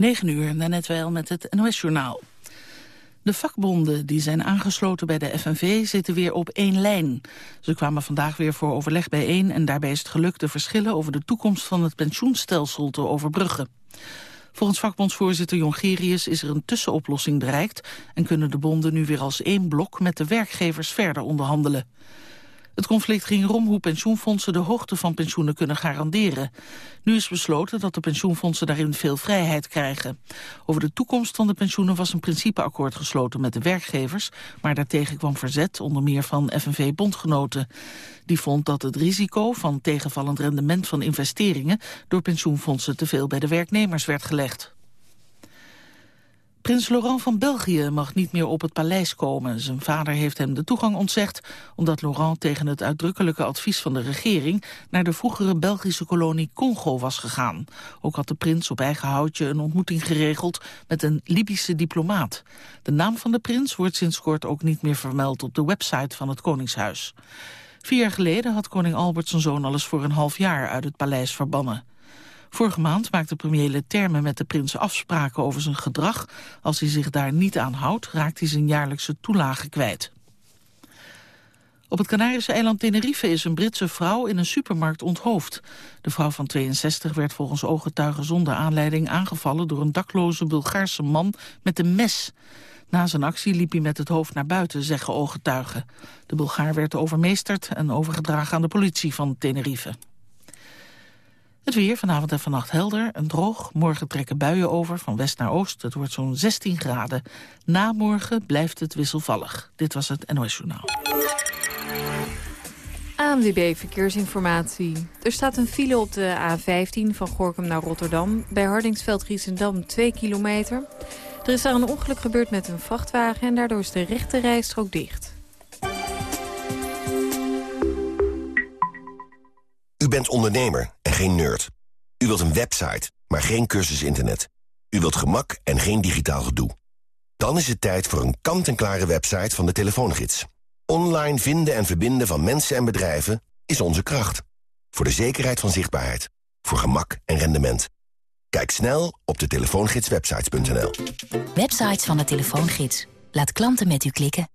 9 uur, net wel met het NOS-journaal. De vakbonden die zijn aangesloten bij de FNV zitten weer op één lijn. Ze kwamen vandaag weer voor overleg bijeen en daarbij is het gelukt de verschillen over de toekomst van het pensioenstelsel te overbruggen. Volgens vakbondsvoorzitter Jongerius is er een tussenoplossing bereikt en kunnen de bonden nu weer als één blok met de werkgevers verder onderhandelen. Het conflict ging erom hoe pensioenfondsen de hoogte van pensioenen kunnen garanderen. Nu is besloten dat de pensioenfondsen daarin veel vrijheid krijgen. Over de toekomst van de pensioenen was een principeakkoord gesloten met de werkgevers, maar daartegen kwam verzet, onder meer van FNV-bondgenoten. Die vond dat het risico van tegenvallend rendement van investeringen door pensioenfondsen te veel bij de werknemers werd gelegd. Prins Laurent van België mag niet meer op het paleis komen. Zijn vader heeft hem de toegang ontzegd... omdat Laurent tegen het uitdrukkelijke advies van de regering... naar de vroegere Belgische kolonie Congo was gegaan. Ook had de prins op eigen houtje een ontmoeting geregeld... met een Libische diplomaat. De naam van de prins wordt sinds kort ook niet meer vermeld... op de website van het Koningshuis. Vier jaar geleden had koning Albert zijn zoon alles voor een half jaar uit het paleis verbannen. Vorige maand maakte premier Leterme met de prins afspraken over zijn gedrag. Als hij zich daar niet aan houdt, raakt hij zijn jaarlijkse toelage kwijt. Op het Canarische eiland Tenerife is een Britse vrouw in een supermarkt onthoofd. De vrouw van 62 werd volgens ooggetuigen zonder aanleiding aangevallen... door een dakloze Bulgaarse man met een mes. Na zijn actie liep hij met het hoofd naar buiten, zeggen ooggetuigen. De Bulgaar werd overmeesterd en overgedragen aan de politie van Tenerife. Het weer vanavond en vannacht helder en droog. Morgen trekken buien over van west naar oost. Het wordt zo'n 16 graden. Na morgen blijft het wisselvallig. Dit was het NOS Journaal. ANWB Verkeersinformatie. Er staat een file op de A15 van Gorkum naar Rotterdam. Bij Hardingsveld-Giessendam 2 kilometer. Er is daar een ongeluk gebeurd met een vrachtwagen... en daardoor is de rechte rijstrook dicht. U bent ondernemer geen nerd. U wilt een website, maar geen cursus internet. U wilt gemak en geen digitaal gedoe. Dan is het tijd voor een kant-en-klare website van de telefoongids. Online vinden en verbinden van mensen en bedrijven is onze kracht. Voor de zekerheid van zichtbaarheid. Voor gemak en rendement. Kijk snel op de telefoongidswebsites.nl. Websites van de telefoongids. Laat klanten met u klikken.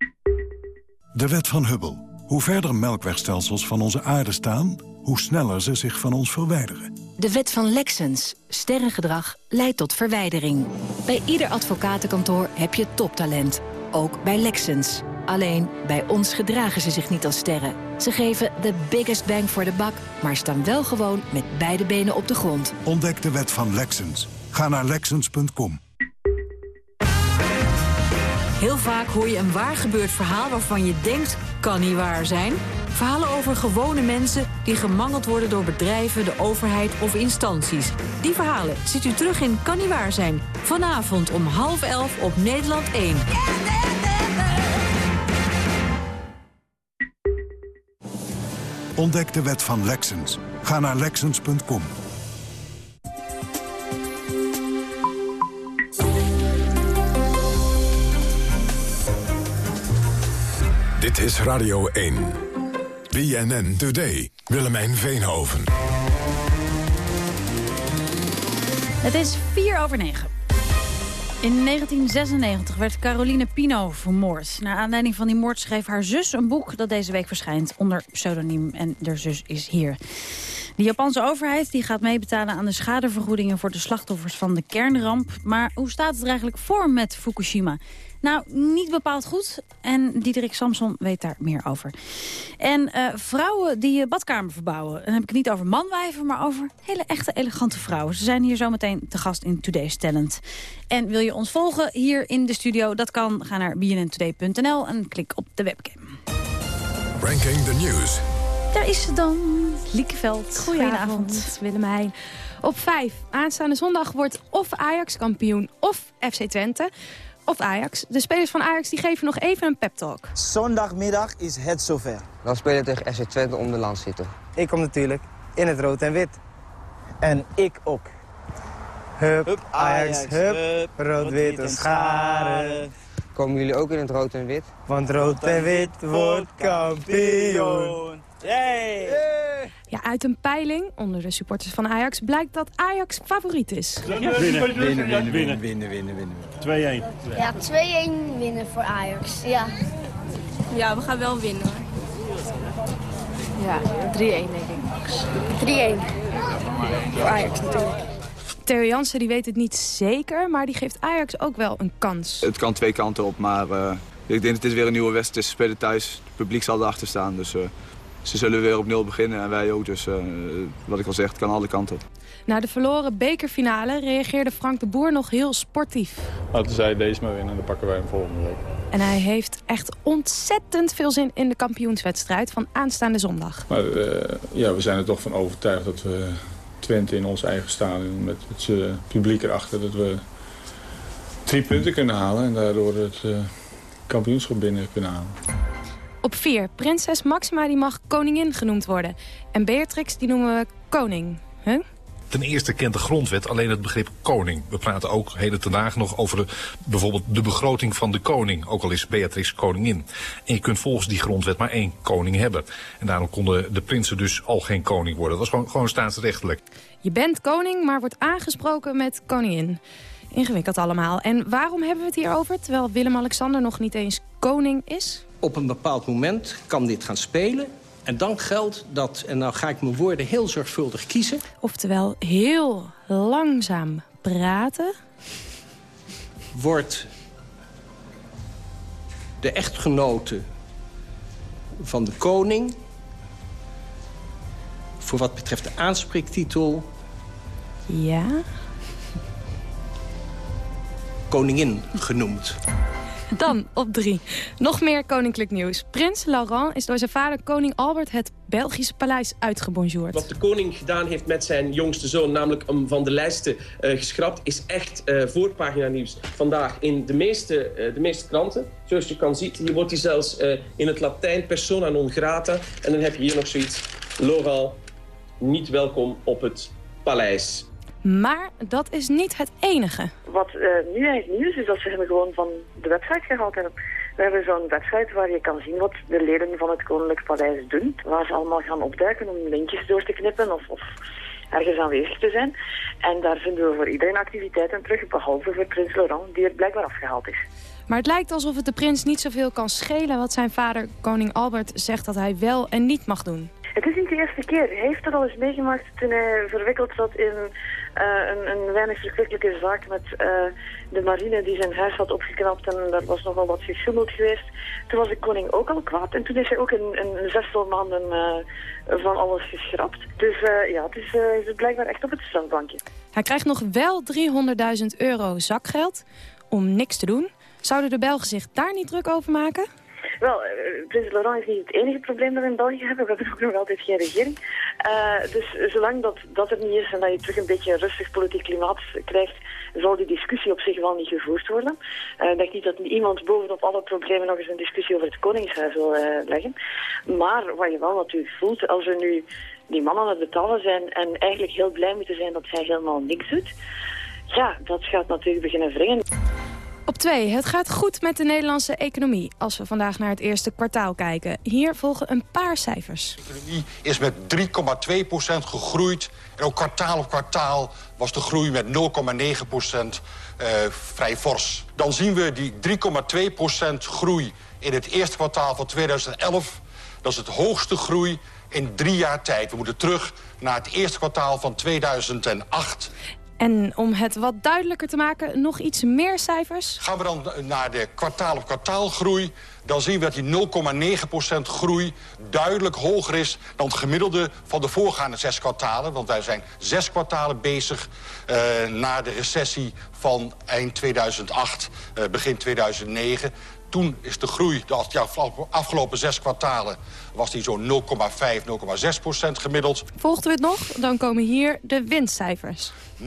De wet van Hubble. Hoe verder melkwegstelsels van onze aarde staan hoe sneller ze zich van ons verwijderen. De wet van Lexens. Sterrengedrag leidt tot verwijdering. Bij ieder advocatenkantoor heb je toptalent. Ook bij Lexens. Alleen, bij ons gedragen ze zich niet als sterren. Ze geven de biggest bang voor de buck, maar staan wel gewoon met beide benen op de grond. Ontdek de wet van Lexens. Ga naar Lexens.com. Heel vaak hoor je een waar gebeurd verhaal waarvan je denkt, kan niet waar zijn... Verhalen over gewone mensen die gemangeld worden door bedrijven, de overheid of instanties. Die verhalen ziet u terug in Kan niet waar zijn. Vanavond om half elf op Nederland 1. Ontdek de wet van Lexens. Ga naar Lexens.com. Dit is Radio 1. BNN Today. Willemijn Veenhoven. Het is 4 over 9. In 1996 werd Caroline Pino vermoord. Naar aanleiding van die moord schreef haar zus een boek... dat deze week verschijnt onder pseudoniem en de zus is hier. De Japanse overheid die gaat meebetalen aan de schadevergoedingen... voor de slachtoffers van de kernramp. Maar hoe staat het er eigenlijk voor met Fukushima? Nou, niet bepaald goed. En Diederik Samson weet daar meer over. En uh, vrouwen die je badkamer verbouwen. Dan heb ik het niet over manwijven, maar over hele echte elegante vrouwen. Ze zijn hier zometeen te gast in Today's Talent. En wil je ons volgen hier in de studio? Dat kan. Ga naar bnntoday.nl en klik op de webcam. Ranking the News. Daar is ze dan, Liekeveld. Goedenavond, Willemijn. Op 5, aanstaande zondag wordt of Ajax kampioen of FC Twente of Ajax. De spelers van Ajax die geven nog even een pep talk. Zondagmiddag is het zover. Dan spelen we tegen FC Twente om de landstitel. Ik kom natuurlijk in het rood en wit. En ik ook. Hup, Ajax, hup, rood-wit en scharen. Komen jullie ook in het rood en wit? Want rood en wit wordt kampioen. Yay! Ja, uit een peiling onder de supporters van Ajax blijkt dat Ajax favoriet is. Winnen, winnen, winnen, winnen, winnen, winnen. 2-1. Ja, 2-1 winnen voor Ajax. Ja. Ja, we gaan wel winnen. Ja, 3-1 denk ik. 3-1. Voor Ajax natuurlijk. Theo Jansen die weet het niet zeker, maar die geeft Ajax ook wel een kans. Het kan twee kanten op, maar uh, ik denk het is weer een nieuwe wedstrijd. Ze spelen thuis, het publiek zal erachter staan. Dus uh, ze zullen weer op nul beginnen en wij ook. Dus uh, wat ik al zeg, het kan alle kanten op. Na de verloren bekerfinale reageerde Frank de Boer nog heel sportief. Laten zij deze maar winnen en dan pakken wij hem volgende week. En hij heeft echt ontzettend veel zin in de kampioenswedstrijd van aanstaande zondag. Maar ja, we zijn er toch van overtuigd dat we Twente in ons eigen stadion met het uh, publiek erachter... dat we drie punten kunnen halen en daardoor het uh, kampioenschap binnen kunnen halen. Op vier, prinses Maxima die mag koningin genoemd worden. En Beatrix die noemen we koning. Huh? Ten eerste kent de grondwet alleen het begrip koning. We praten ook heden ten dagen nog over de, bijvoorbeeld de begroting van de koning. Ook al is Beatrix koningin. En je kunt volgens die grondwet maar één koning hebben. En daarom konden de prinsen dus al geen koning worden. Dat was gewoon, gewoon staatsrechtelijk. Je bent koning, maar wordt aangesproken met koningin. Ingewikkeld allemaal. En waarom hebben we het hier over, terwijl Willem-Alexander nog niet eens koning is? Op een bepaald moment kan dit gaan spelen. En dan geldt dat, en nou ga ik mijn woorden heel zorgvuldig kiezen... Oftewel heel langzaam praten... wordt de echtgenote van de koning... voor wat betreft de aanspreektitel... Ja? Koningin genoemd. Dan op drie. Nog meer koninklijk nieuws. Prins Laurent is door zijn vader koning Albert het Belgische paleis uitgebonjourd. Wat de koning gedaan heeft met zijn jongste zoon, namelijk hem van de lijsten uh, geschrapt, is echt uh, voorpagina nieuws vandaag in de meeste, uh, de meeste kranten. Zoals je kan zien, hier wordt hij zelfs in het Latijn persona non grata. En dan heb je hier nog zoiets. Laurent, niet welkom op het paleis. Maar dat is niet het enige. Wat uh, nu eigenlijk nieuws is dat ze hem gewoon van de website gehaald hebben. We hebben zo'n website waar je kan zien wat de leden van het Koninklijk Paleis doen. Waar ze allemaal gaan opduiken om linkjes door te knippen of, of ergens aanwezig te zijn. En daar vinden we voor iedereen activiteiten terug, behalve voor prins Laurent, die er blijkbaar afgehaald is. Maar het lijkt alsof het de prins niet zoveel kan schelen wat zijn vader, koning Albert, zegt dat hij wel en niet mag doen. Het is niet de eerste keer. Hij heeft het al eens meegemaakt toen hij verwikkeld zat in uh, een, een weinig verschrikkelijke zaak met uh, de marine die zijn huis had opgeknapt en daar was nogal wat gesjoemeld geweest. Toen was de koning ook al kwaad en toen is hij ook in, in zestal maanden uh, van alles geschrapt. Dus ja, het is, is blijkbaar echt op het strafbankje. Hij krijgt nog wel 300.000 euro zakgeld om niks te doen. Zouden de Belgen zich daar niet druk over maken? Wel, uh, prins Laurent is niet het enige probleem dat we in België hebben. We hebben ook nog altijd geen regering. Uh, dus zolang dat, dat er niet is en dat je terug een beetje een rustig politiek klimaat krijgt, zal die discussie op zich wel niet gevoerd worden. Uh, ik denk niet dat iemand bovenop alle problemen nog eens een discussie over het Koningshuis wil leggen. Maar wat je wel natuurlijk voelt, als we nu die man aan het betalen zijn en eigenlijk heel blij moeten zijn dat hij helemaal niks doet, ja, dat gaat natuurlijk beginnen wringen. Op 2. Het gaat goed met de Nederlandse economie als we vandaag naar het eerste kwartaal kijken. Hier volgen een paar cijfers. De economie is met 3,2% gegroeid. En ook kwartaal op kwartaal was de groei met 0,9% uh, vrij fors. Dan zien we die 3,2% groei in het eerste kwartaal van 2011. Dat is het hoogste groei in drie jaar tijd. We moeten terug naar het eerste kwartaal van 2008. En om het wat duidelijker te maken, nog iets meer cijfers? Gaan we dan naar de kwartaal-op-kwartaal groei... dan zien we dat die 0,9% groei duidelijk hoger is... dan het gemiddelde van de voorgaande zes kwartalen. Want wij zijn zes kwartalen bezig uh, na de recessie van eind 2008, uh, begin 2009 toen is de groei, de afgelopen zes kwartalen... was die zo'n 0,5, 0,6 procent gemiddeld. Volgt u het nog? Dan komen hier de winstcijfers. 0,9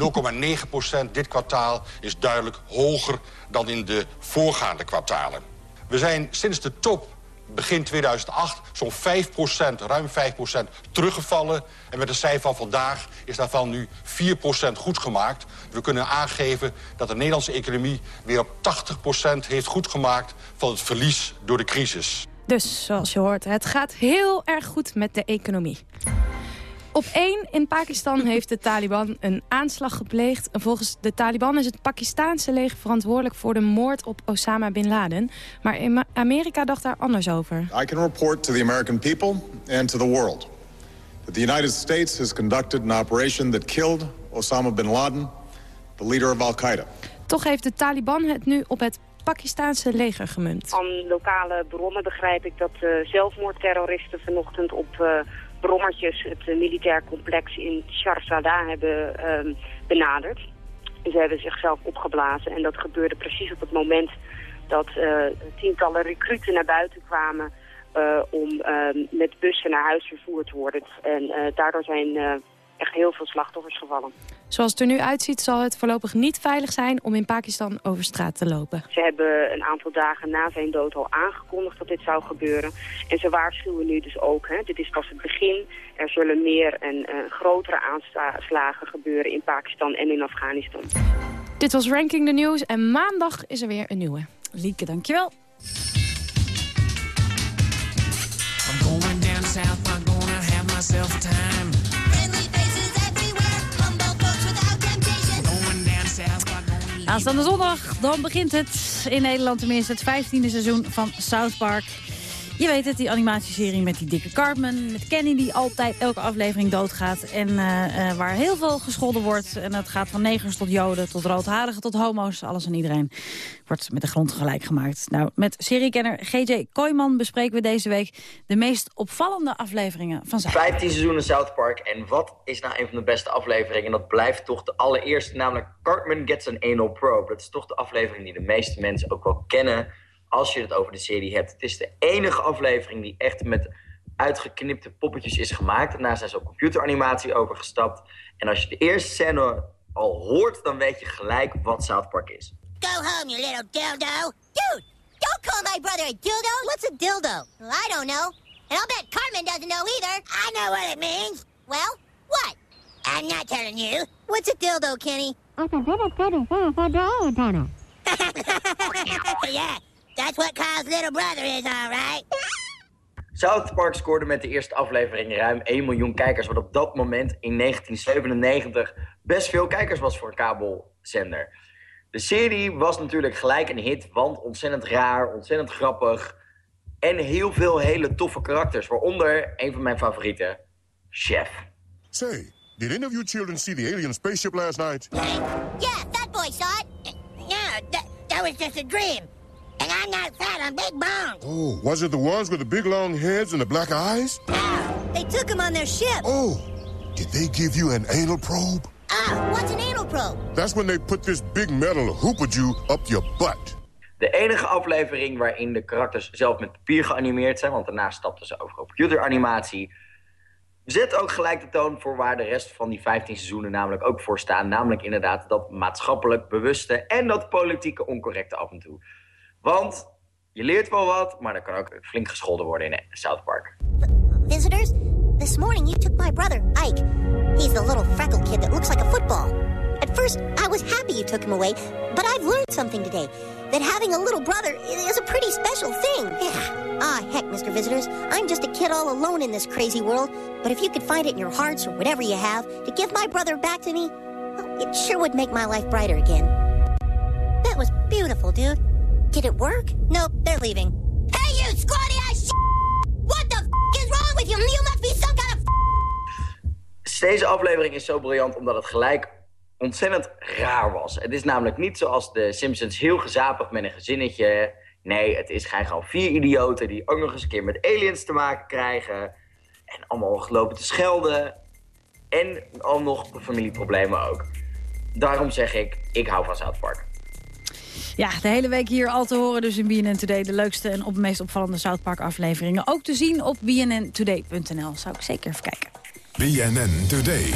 procent dit kwartaal is duidelijk hoger dan in de voorgaande kwartalen. We zijn sinds de top begin 2008 zo'n 5% ruim 5% teruggevallen. En met de cijfer van vandaag is daarvan nu 4% goed gemaakt. We kunnen aangeven dat de Nederlandse economie weer op 80% heeft goedgemaakt van het verlies door de crisis. Dus, zoals je hoort, het gaat heel erg goed met de economie. Op één in Pakistan heeft de Taliban een aanslag gepleegd. Volgens de Taliban is het Pakistaanse leger verantwoordelijk voor de moord op Osama Bin Laden. Maar in Amerika dacht daar anders over. I can report to the American people and to the world that the United States has conducted an operation that killed Osama Bin Laden, the leader of Al-Qaeda. Toch heeft de Taliban het nu op het Pakistaanse leger gemunt. Van lokale bronnen begrijp ik dat uh, zelfmoordterroristen vanochtend op uh, brommertjes het uh, militair complex in Sharzada hebben ehm, benaderd. Ze hebben zichzelf opgeblazen en dat gebeurde precies op het moment dat tientallen recruten naar buiten kwamen om ehm, met bussen naar huis vervoerd te worden. En daardoor zijn echt heel veel slachtoffers gevallen. Zoals het er nu uitziet zal het voorlopig niet veilig zijn om in Pakistan over straat te lopen. Ze hebben een aantal dagen na zijn dood al aangekondigd dat dit zou gebeuren. En ze waarschuwen nu dus ook, hè, dit is pas het begin. Er zullen meer en uh, grotere aanslagen gebeuren in Pakistan en in Afghanistan. Dit was Ranking the News en maandag is er weer een nieuwe. Lieke, dankjewel. I'm going down south, I'm gonna have myself a time. Aanstaande zondag, dan begint het in Nederland tenminste het 15e seizoen van South Park. Je weet het, die animatieserie met die dikke Cartman. Met Kenny die altijd elke aflevering doodgaat. En uh, uh, waar heel veel gescholden wordt. En dat gaat van negers tot joden, tot roodharigen, tot homo's. Alles en iedereen wordt met de grond gelijk gemaakt. Nou, met seriekenner GJ Kooijman bespreken we deze week... de meest opvallende afleveringen van South 15 seizoenen South Park. En wat is nou een van de beste afleveringen? Dat blijft toch de allereerste, namelijk Cartman Gets an Anal Probe. Dat is toch de aflevering die de meeste mensen ook wel kennen als je het over de serie hebt. Het is de enige aflevering die echt met uitgeknipte poppetjes is gemaakt. Daarna zijn ze op computeranimatie overgestapt. En als je de eerste scène al hoort, dan weet je gelijk wat South Park is. Go home, you little dildo. Dude, don't call my brother a dildo. What's a dildo? Well, I don't know. And I'll bet Carmen doesn't know either. I know what it means. Well, what? I'm not telling you. What's a dildo, Kenny? yeah, That's what Kyle's little brother is, alright? South Park scoorde met de eerste aflevering ruim 1 miljoen kijkers... wat op dat moment in 1997 best veel kijkers was voor een kabelzender. De serie was natuurlijk gelijk een hit, want ontzettend raar, ontzettend grappig... en heel veel hele toffe karakters, waaronder een van mijn favorieten, Chef. Say, did any of you children see the alien spaceship last night? Yeah, that boy saw it. Yeah, that, that was just a dream. And I'm not fat, I'm big boned. Oh, was it the ones with the big long heads and the black eyes? No, they took them on their ship. Oh, did they give you an anal probe? Ah, what's an anal probe? That's when they put this big metal hoopajou up your butt. De enige aflevering waarin de karakters zelf met papier geanimeerd zijn... want daarna stapten ze over computeranimatie... zet ook gelijk de toon voor waar de rest van die 15 seizoenen namelijk ook voor staan. Namelijk inderdaad dat maatschappelijk bewuste en dat politieke oncorrecte af en toe. Want je leert wel wat, maar er kan ook flink gescholden worden in South Park. Visitors, this morning you took my brother, Ike. He's the little freckled kid that looks like a football. At first, I was happy you took him away, but I've learned something today. That having a little brother is a pretty special thing. Yeah. Ah, heck, Mr. Visitors, I'm just a kid all alone in this crazy world. But if you could find it in your hearts or whatever you have to give my brother back to me, it sure would make my life brighter again. That was beautiful, dude. Did it work? Nope, they're leaving. Hey, you squatty ass What the f is wrong with you? You must be some kind of Deze aflevering is zo briljant omdat het gelijk ontzettend raar was. Het is namelijk niet zoals de Simpsons heel gezapig met een gezinnetje. Nee, het is gewoon vier idioten die ook nog eens een keer met aliens te maken krijgen. En allemaal gelopen te schelden. En al nog familieproblemen ook. Daarom zeg ik, ik hou van South Park. Ja, de hele week hier al te horen dus in BNN Today. De leukste en op meest opvallende South Park afleveringen. Ook te zien op bnntoday.nl. Zou ik zeker even kijken. BNN Today.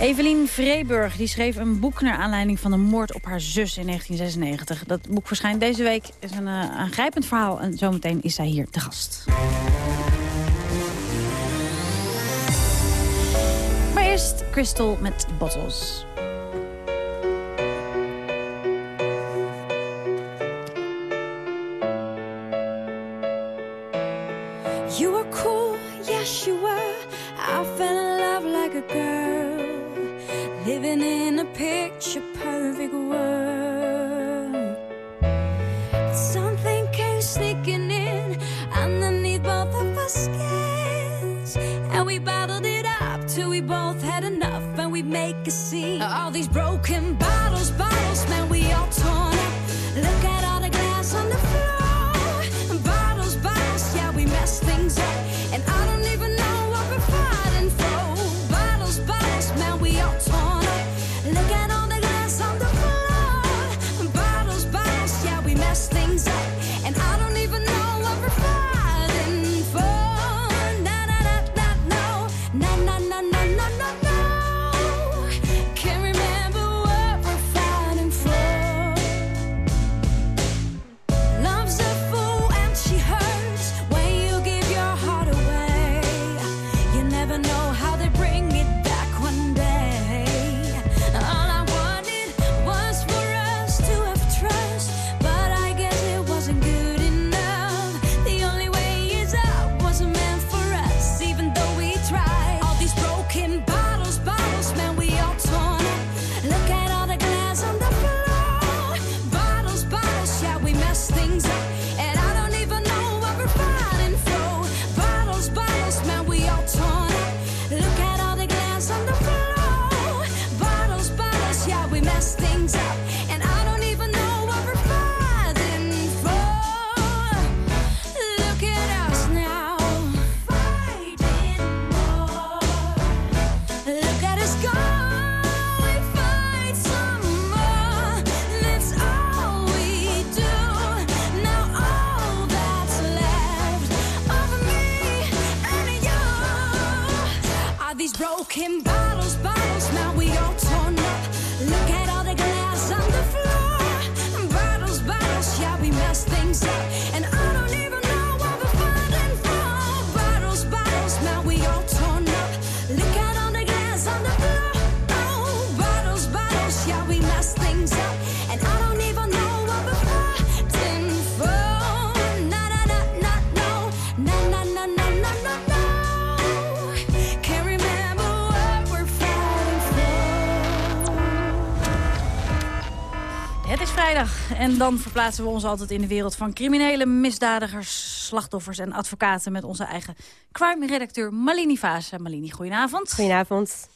Evelien Vreeburg die schreef een boek naar aanleiding van de moord op haar zus in 1996. Dat boek verschijnt deze week. is een uh, aangrijpend verhaal en zometeen is zij hier te gast. Maar eerst Crystal met Bottles. A girl living in a picture perfect world. Something came sneaking in underneath both of our skins, and we bottled it up till we both had enough, and we make a scene. All these broken bottles, bottles, man, we all broken bottles, en dan verplaatsen we ons altijd in de wereld van criminelen, misdadigers, slachtoffers en advocaten met onze eigen crime-redacteur Malini Vase. Malini, goedenavond. Goedenavond.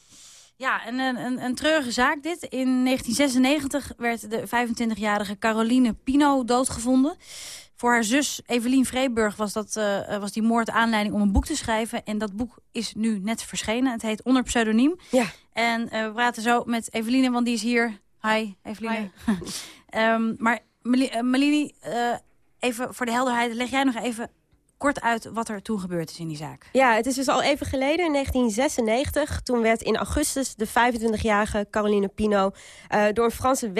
Ja, een, een, een treurige zaak dit. In 1996 werd de 25-jarige Caroline Pino doodgevonden. Voor haar zus Evelien Vreeburg was, dat, eh, was die moord aanleiding om een boek te schrijven. En dat boek is nu net verschenen. Het heet Onder Pseudoniem. Ja. En eh, we praten zo met Eveline, want die is hier. Hi, Eveline. Ehm, maar Meli- eh, Malini, eh, even voor de helderheid, leg jij nog even kort uit wat er toen gebeurd is in die zaak. Ja, het is dus al even geleden, in 1996. Toen werd in augustus de 25-jarige Caroline Pino... eh, door een Franse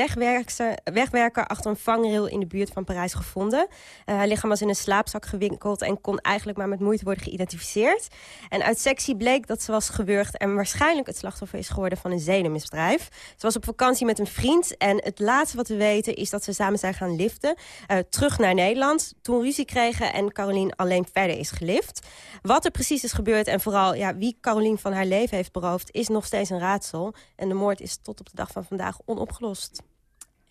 wegwerker, achter een vangrail in de buurt van Parijs gevonden. Eh, haar lichaam was in een slaapzak gewinkeld... en kon eigenlijk maar met moeite worden geïdentificeerd. En uit sectie bleek dat ze was gewurgd... en waarschijnlijk het slachtoffer is geworden van een zedenmisdrijf. Ze was op vakantie met een vriend. En het laatste wat we weten is dat ze samen zijn gaan liften... eh, terug naar Nederland. Toen ruzie kregen en Caroline alleen verder is gelift. Wat er precies is gebeurd en vooral ja, wie Caroline van haar leven heeft beroofd... is nog steeds een raadsel. En de moord is tot op de dag van vandaag onopgelost.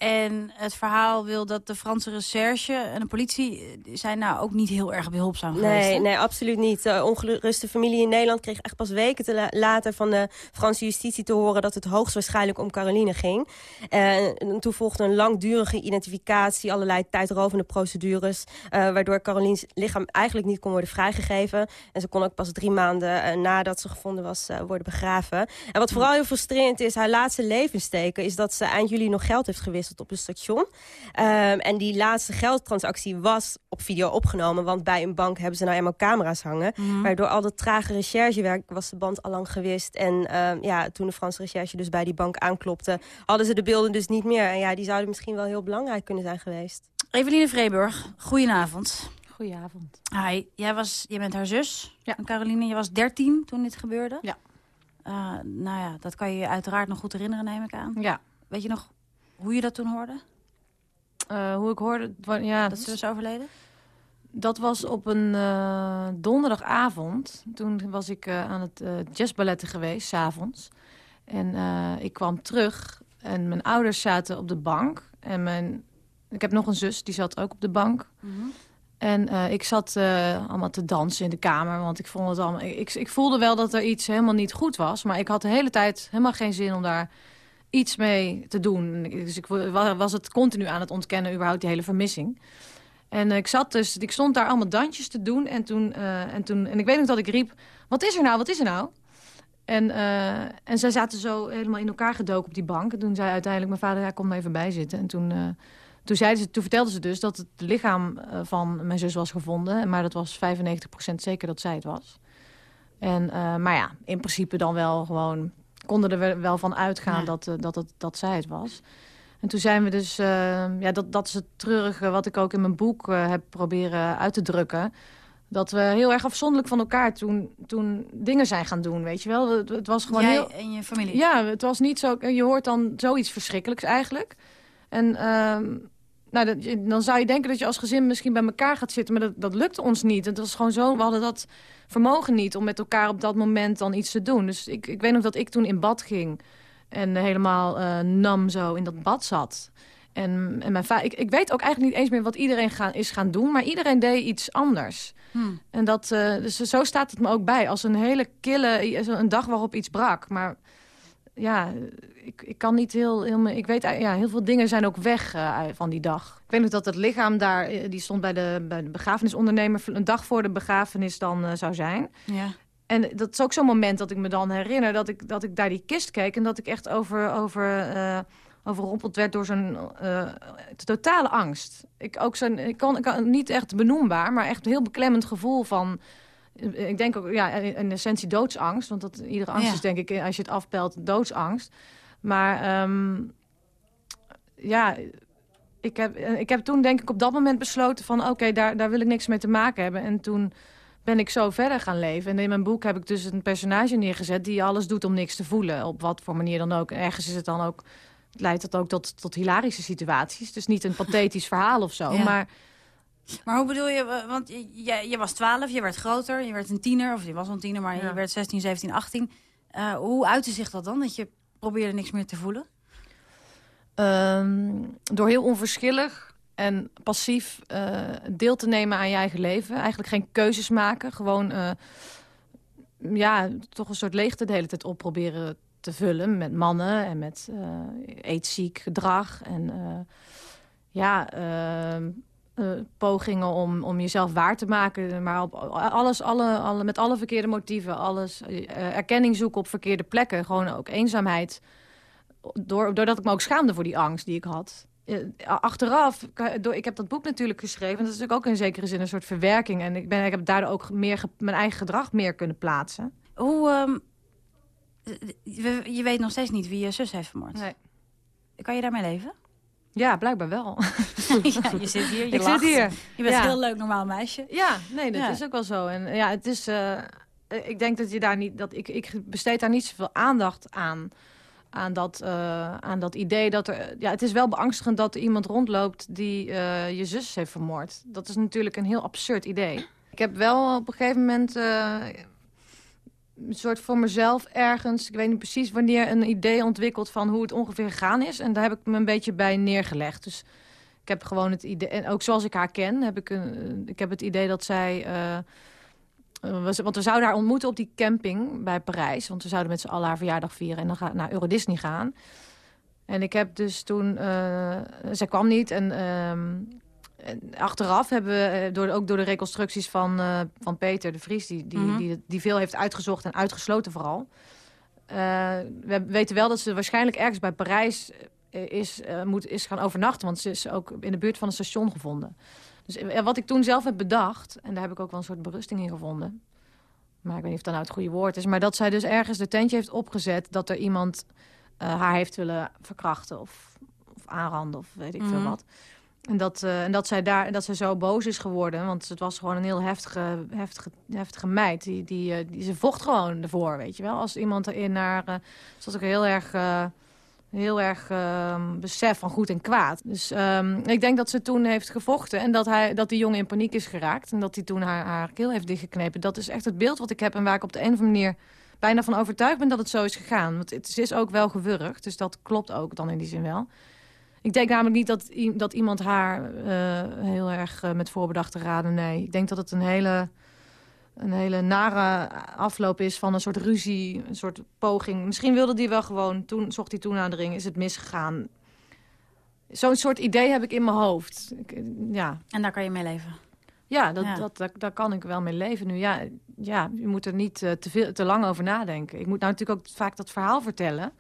En het verhaal wil dat de Franse recherche en de politie eh, zijn nou ook niet heel erg behulpzaam geweest. Nee, hè? nee, absoluut niet. De ongeruste familie in Nederland kreeg echt pas weken te la- later van de Franse justitie te horen dat het hoogstwaarschijnlijk om Caroline ging. En toen volgde een langdurige identificatie, allerlei tijdrovende procedures, eh, waardoor Caroline's lichaam eigenlijk niet kon worden vrijgegeven. En ze kon ook pas drie maanden eh, nadat ze gevonden was eh, worden begraven. En wat vooral heel frustrerend is, haar laatste levensteken, is dat ze eind juli nog geld heeft gewisseld op het station. Ehm, en die laatste geldtransactie was op video opgenomen, want bij een bank hebben ze nou eenmaal camera's hangen. Mhm. Maar door al dat trage recherchewerk was de band al lang gewist. En ehm, ja, toen de Franse recherche dus bij die bank aanklopte, hadden ze de beelden dus niet meer. En ja, die zouden misschien wel heel belangrijk kunnen zijn geweest. Eveline Vreeburg, goedenavond. Goedenavond. Hi, jij, was, jij bent haar zus, ja. Caroline. Je was 13 toen dit gebeurde. Ja. Uh, nou ja, dat kan je je uiteraard nog goed herinneren, neem ik aan. Ja. Weet je nog hoe je dat toen hoorde? Uh, hoe ik hoorde... Ja, dat ze was overleden? dat was op een eh, donderdagavond. Toen was ik eh, aan het eh, jazzballetten geweest, s'avonds. En eh, ik kwam terug en mijn ouders zaten op de bank. En mijn, ik heb nog een zus, die zat ook op de bank. En eh, ik zat eh, allemaal te dansen in de kamer, want ik vond het allemaal... Ik, ik voelde wel dat er iets helemaal niet goed was, maar ik had de hele tijd helemaal geen zin om daar iets mee te doen. Dus ik wa- was het continu aan het ontkennen, überhaupt die hele vermissing. En eh, ik zat dus, ik stond daar allemaal dansjes te doen en toen, eh, en toen, en ik weet nog dat ik riep, wat is er nou, wat is er nou? En, eh, en zij zaten zo helemaal in elkaar gedoken op die bank. En toen zei uiteindelijk mijn vader, ja, kom even bij zitten. En toen, eh, toen, zeiden ze, toen vertelden ze dus dat het lichaam van mijn zus was gevonden. Maar dat was 95% zeker dat zij het was. En, maar ja, in principe dan wel gewoon... konden er wel- van uitgaan Ja. dat, eh, dat, het, dat zij het was. En toen zijn we dus... eh, ja, dat, dat is het treurige wat ik ook in mijn boek eh, heb proberen uit te drukken dat we heel erg afzonderlijk van elkaar toen, toen dingen zijn gaan doen, weet je wel. Het, het was gewoon Jij heel... en je familie? Ja, het was niet zo... Je hoort dan zoiets verschrikkelijks eigenlijk. En ehm, nou, dat, dan zou je denken dat je als gezin misschien bij elkaar gaat zitten... maar dat, dat lukte ons niet. Het was gewoon zo... We hadden dat vermogen niet om met elkaar op dat moment dan iets te doen. Dus ik, ik weet nog dat ik toen in bad ging... en helemaal eh, nam zo in dat bad zat... En, en mijn ik, ik weet ook eigenlijk niet eens meer wat iedereen gaan, is gaan doen... maar iedereen deed iets anders. Hmm. En dat, eh, dus zo staat het me ook bij. Als een hele kille, een dag waarop iets brak. Maar ja, ik, ik kan niet heel, heel... Ik weet, ja, heel veel dingen zijn ook weg eh, van die dag. Ik weet nog dat het lichaam daar, eh, die stond bij de, bij de begrafenisondernemer... een dag voor de begrafenis dan eh, zou zijn. Ja. En dat is ook zo'n moment dat ik me dan herinner... dat ik, dat ik daar die kist keek en dat ik echt over, over, eh, overrompeld werd door zo'n totale angst. Ik, ook zo'n, ik, kan, ik kan niet echt benoembaar, maar echt een heel beklemmend gevoel van... eh, Ik denk ook, ja, in essentie doodsangst. Want dat, iedere angst Ja. is denk ik, eh, als je het afpelt, doodsangst. Maar ehm, ja, ik heb, eh, ik heb toen denk ik op dat moment besloten van... oké, daar, daar wil ik niks mee te maken hebben. En toen ben ik zo verder gaan leven. En in mijn boek heb ik dus een personage neergezet... die alles doet om niks te voelen, op wat voor manier dan ook. En ergens is het dan ook, leidt het ook tot, tot hilarische situaties. Dus niet een pathetisch verhaal of zo, Ja. maar... Maar hoe bedoel je, wa- want je, je, je was 12, je werd groter, je werd een tiener, of je was al een tiener, maar je werd 16, 17, 18. Eh, hoe uitte zich dat dan, dat je probeerde niks meer te voelen? Ehm, door heel onverschillig en passief eh, deel te nemen aan je eigen leven. Eigenlijk geen keuzes maken. Gewoon eh, ja, toch een soort leegte de hele tijd op proberen te vullen. Met mannen en met eh, eetziek gedrag. En eh, ja, ehm, eh, pogingen om, om jezelf waar te maken. Maar op alles, alle, alle, met alle verkeerde motieven. Alles, eh, erkenning zoeken op verkeerde plekken. Gewoon ook eenzaamheid door, doordat ik me ook schaamde voor die angst die ik had. Eh, Achteraf, door, ik heb dat boek natuurlijk geschreven. En dat is natuurlijk ook in zekere zin een soort verwerking. En ik, ben, ik heb daardoor ook meer mijn eigen gedrag meer kunnen plaatsen. Hoe, ehm, je, je weet nog steeds niet wie je zus heeft vermoord. Nee. Kan je daarmee leven? Ja, blijkbaar wel. ja, je zit hier, je ik lacht. zit hier. Je bent Ja. een heel leuk normaal meisje. Ja, nee, dat Ja. is ook wel zo. En ja, het is. eh, ik denk dat je daar niet. Dat ik, ik besteed daar niet zoveel aandacht aan. Aan dat, eh, aan dat idee dat er. Ja, het is wel beangstigend dat er iemand rondloopt die eh, je zus heeft vermoord. Dat is natuurlijk een heel absurd idee. Ik heb wel op een gegeven moment. Een soort voor mezelf ergens, ik weet niet precies wanneer, een idee ontwikkeld van hoe het ongeveer gegaan is. En daar heb ik me een beetje bij neergelegd. Dus ik heb gewoon het idee, en ook zoals ik haar ken, heb ik, een, ik heb het idee dat zij. eh, eh, want we zouden haar ontmoeten op die camping bij Parijs. Want we zouden met z'n allen haar verjaardag vieren en dan gaan naar Euro Disney gaan. En ik heb dus toen... eh, zij kwam niet en... ehm, achteraf hebben we, eh, door, ook door de reconstructies van, eh, van Peter de Vries... Die, die, Mhm. die, die veel heeft uitgezocht en uitgesloten vooral... eh, we weten wel dat ze waarschijnlijk ergens bij Parijs is, moet, is gaan overnachten. Want ze is ook in de buurt van een station gevonden. Dus wat ik toen zelf heb bedacht... en daar heb ik ook wel een soort berusting in gevonden... maar ik weet niet of dat nou het goede woord is... maar dat zij dus ergens de tentje heeft opgezet... dat er iemand haar heeft willen verkrachten of, of aanranden of weet ik veel Mhm. wat. En dat, eh, en dat, zij daar, dat zij zo boos is geworden. Want het was gewoon een heel heftige, heftige, heftige meid. Die, die, eh, die, ze vocht gewoon ervoor, weet je wel. Als iemand in haar... eh, ze was ook heel erg... heel erg ehm, besef van goed en kwaad. Dus ehm, ik denk dat ze toen heeft gevochten en dat, hij, dat die jongen in paniek is geraakt. En dat hij toen haar, haar keel heeft dichtgeknepen. Dat is echt het beeld wat ik heb en waar ik op de een of andere manier bijna van overtuigd ben dat het zo is gegaan. Want het is ook wel gewurgd, dus dat klopt ook dan in die zin wel. Ik denk namelijk niet dat, dat iemand haar eh, heel erg eh, met voorbedachte raden... Nee, ik denk dat het een hele, een hele nare afloop is van een soort ruzie, een soort poging. Misschien wilde die wel gewoon, toen zocht hij toenadering, is het misgegaan. Zo'n soort idee heb ik in mijn hoofd. Ik, eh, ja. En daar kan je mee leven? Ja, dat, Ja. Dat, daar, daar kan ik wel mee leven nu. Ja, ja je moet er niet te, veel, te lang over nadenken. Ik moet nou natuurlijk ook vaak dat verhaal vertellen.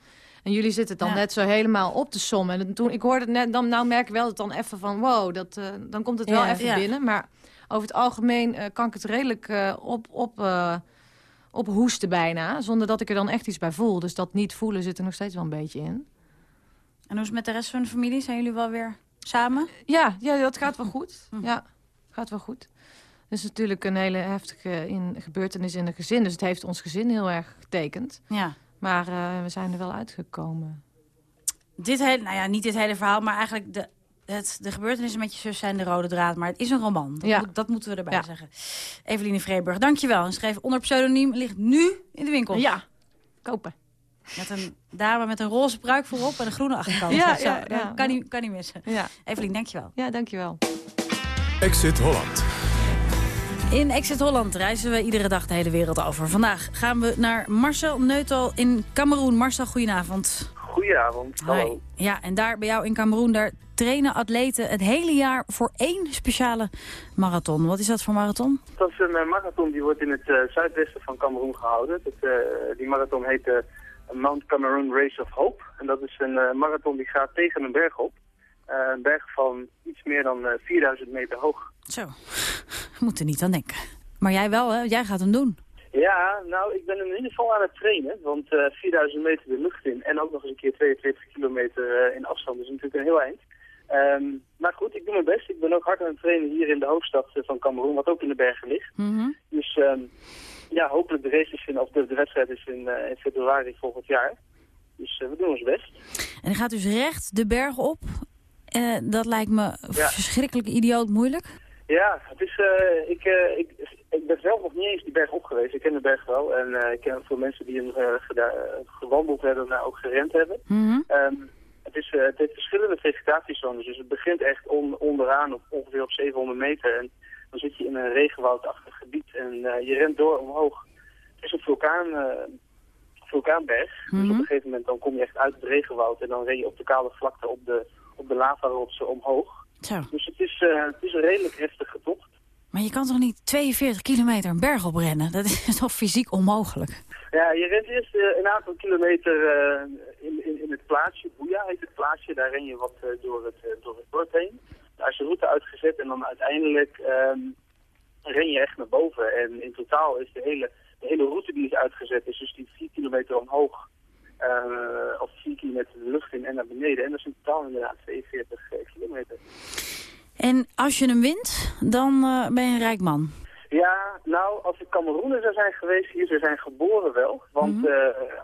En jullie zitten het dan Ja. net zo helemaal op te sommen. En toen, ik hoorde het net, dan nou merk ik wel dat dan even van... wow, dat, eh, dan komt het wel even ja. binnen. Maar over het algemeen eh, kan ik het redelijk eh, op, op, op hoesten bijna. Zonder dat ik er dan echt iets bij voel. Dus dat niet voelen zit er nog steeds wel een beetje in. En hoe is het met de rest van de familie? Zijn jullie wel weer samen? Ja, ja dat gaat wel goed. Hm. Ja, gaat wel goed. Het is natuurlijk een hele heftige in, gebeurtenis in het gezin. Dus het heeft ons gezin heel erg getekend. Ja. Maar eh, we zijn er wel uitgekomen. Dit hele, nou ja, niet dit hele verhaal, maar eigenlijk de, het, de gebeurtenissen met je zus zijn de rode draad. Maar het is een roman. Dat, Ja. moet- dat moeten we erbij Ja. zeggen. Eveline Vreeburg, dankjewel. En schreef onder pseudoniem, ligt nu in de winkel. Ja, kopen. Met een dame met een roze pruik voorop en een groene achterkant. Ja, ja. Kan, niet, kan niet missen. Ja. Evelien, dankjewel. Ja, dankjewel. Exit Holland. In Exit Holland reizen we iedere dag de hele wereld over. Vandaag gaan we naar Marcel Neutal in Cameroen. Marcel, goedenavond. Goedenavond, hallo. Hi. Ja, en daar bij jou in Cameroen, daar trainen atleten het hele jaar voor één speciale marathon. Wat is dat voor marathon? Dat is een eh, marathon die wordt in het eh, zuidwesten van Cameroen gehouden. Dat, eh, die marathon heet eh, Mount Cameroon Race of Hope. En dat is een marathon die gaat tegen een berg op. Eh, een berg van iets meer dan eh, 4000 meter hoog. Zo, we moeten niet aan denken. Maar jij wel, hè? Jij gaat hem doen. Ja, nou, ik ben in ieder geval aan het trainen. Want eh 4000 meter de lucht in en ook nog eens een keer 42 kilometer eh, in afstand is natuurlijk een heel eind. Ehm, maar goed, ik doe mijn best. Ik ben ook hard aan het trainen hier in de hoofdstad eh, van Cameroen, wat ook in de bergen ligt. Dus ehm, ja, hopelijk de race is in, of de, de wedstrijd is in, eh, in februari volgend jaar. Dus eh, we doen ons best. En je gaat dus recht de berg op. Eh, dat lijkt me Ja. verschrikkelijk idioot moeilijk. Ja, het is, eh, ik, eh, ik, ik ben zelf nog niet eens die berg op geweest. Ik ken de berg wel en ik ken ook veel mensen die hem gewandeld hebben en ook gerend hebben. Ehm, het, is, het heeft verschillende vegetatiezones, dus het begint echt on- onderaan op ongeveer op 700 meter. En dan zit je in een regenwoudachtig gebied en je rent door omhoog. Het is een vulkaan, vulkaanberg, dus op een gegeven moment dan kom je echt uit het regenwoud en dan ren je op de kale vlakte op de, op de lavarotsen omhoog. Zo. Dus het is, eh, het is een redelijk heftige tocht. Maar je kan toch niet 42 kilometer een berg oprennen? Dat is toch fysiek onmogelijk? Ja, je rent eerst eh, een aantal kilometer eh, in, in, in het plaatsje, Boeja heet het plaatsje, daar ren je wat door, het, door het dorp heen. Daar is de route uitgezet en dan uiteindelijk ehm, ren je echt naar boven. En in totaal is de hele, de hele route die is uitgezet, is dus die 4 kilometer omhoog, eh, of 4 kilometer de lucht in en naar beneden. En dat is in totaal inderdaad 42 eh, kilometer. En als je hem wint, dan eh, ben je een rijk man. Ja, nou, als ik Cameroener zou zijn geweest, hier zou zijn geboren wel. Want eh,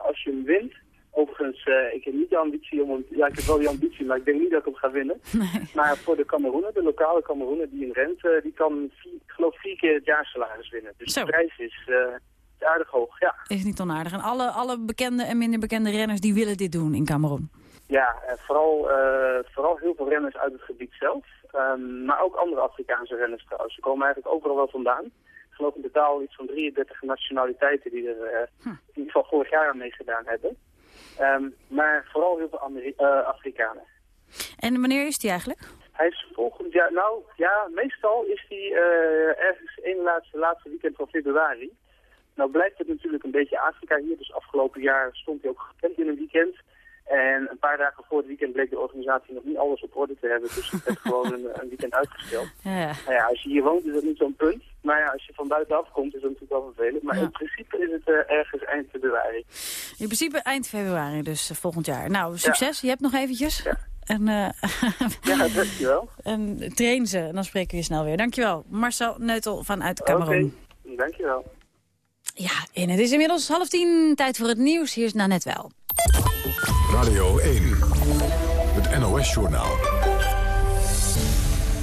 als je hem wint, overigens, eh, ik heb niet de ambitie om hem, ja, ik heb wel die ambitie, maar ik denk niet dat ik hem ga winnen. Maar voor de Cameroener, de lokale Cameroener die hem rent, eh, die kan, vier, ik geloof, vier keer het jaarsalaris winnen. Dus Zo. de prijs is, eh, is aardig hoog, ja. Is niet onaardig. En alle, alle bekende en minder bekende renners die willen dit doen in Cameroen. Ja, en vooral, eh, vooral heel veel renners uit het gebied zelf. Ehm, maar ook andere Afrikaanse renners trouwens. Ze komen eigenlijk overal wel vandaan. Ik geloof in totaal iets van 33 nationaliteiten die er eh, in ieder geval vorig jaar aan meegedaan hebben. Ehm, maar vooral heel veel Ameri- eh, Afrikanen. En wanneer is die eigenlijk? Hij is volgend jaar, nou ja, meestal is hij ergens één laatste, laatste weekend van februari. Nou blijft het natuurlijk een beetje Afrika hier, dus afgelopen jaar stond hij ook gepland in een weekend. En een paar dagen voor het weekend bleek de organisatie nog niet alles op orde te hebben, dus het werd gewoon een, een weekend uitgesteld. Ja. Nou ja, als je hier woont is dat niet zo'n punt, maar ja, als je van buitenaf komt is dat natuurlijk wel vervelend. Maar Ja. in principe is het eh, ergens eind februari. In principe eind februari, dus eh, volgend jaar. Nou, succes. Je hebt nog eventjes. En, eh Ja, dankjewel. en train ze, en dan spreken we je snel weer. Dankjewel. Marcel Neutel vanuit Cameroen. Oké, dankjewel. Ja, en het is inmiddels half tien. Tijd voor het nieuws. Hier is nou net wel. Radio 1. Het NOS-journaal.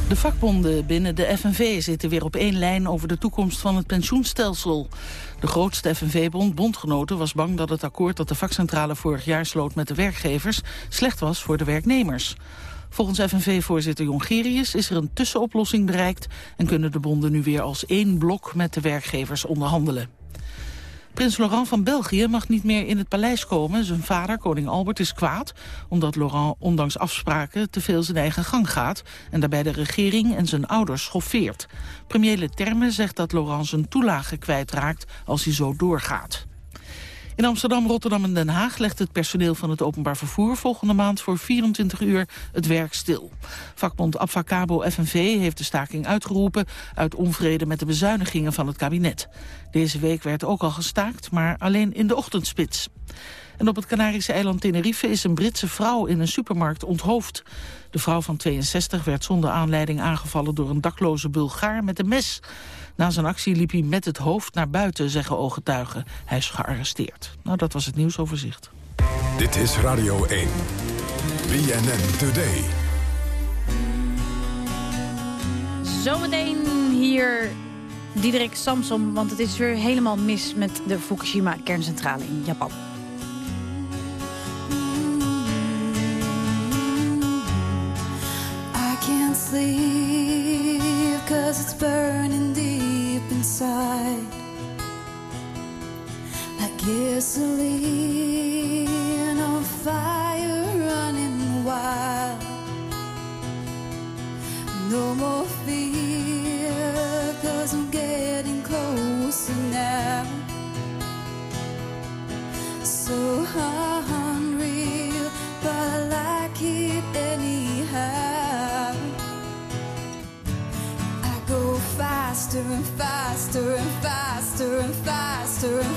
De vakbonden binnen de FNV zitten weer op één lijn over de toekomst van het pensioenstelsel. De grootste FNV-bond, Bondgenoten, was bang dat het akkoord dat de vakcentrale vorig jaar sloot met de werkgevers slecht was voor de werknemers. Volgens FNV-voorzitter Jongerius is er een tussenoplossing bereikt en kunnen de bonden nu weer als één blok met de werkgevers onderhandelen. Prins Laurent van België mag niet meer in het paleis komen. Zijn vader, koning Albert, is kwaad... omdat Laurent ondanks afspraken te veel zijn eigen gang gaat... en daarbij de regering en zijn ouders schoffeert. Premier Leterme zegt dat Laurent zijn toelage kwijtraakt als hij zo doorgaat. In Amsterdam, Rotterdam en Den Haag legt het personeel van het openbaar vervoer volgende maand voor 24 uur het werk stil. Vakbond Abfacabo FNV heeft de staking uitgeroepen uit onvrede met de bezuinigingen van het kabinet. Deze week werd ook al gestaakt, maar alleen in de ochtendspits. En op het Canarische eiland Tenerife is een Britse vrouw in een supermarkt onthoofd. De vrouw van 62 werd zonder aanleiding aangevallen door een dakloze Bulgaar met een mes. Na zijn actie liep hij met het hoofd naar buiten, zeggen ooggetuigen. Hij is gearresteerd. Nou, dat was het nieuwsoverzicht. Dit is Radio 1. BNN Today. Zometeen hier Diederik Samsom, want het is weer helemaal mis met de Fukushima-kerncentrale in Japan. I can't sleep cause it's burning deep inside Like gasoline on fire running wild. No more fear cause I'm getting closer now. So unreal but I like it anyhow faster and faster and faster and faster and.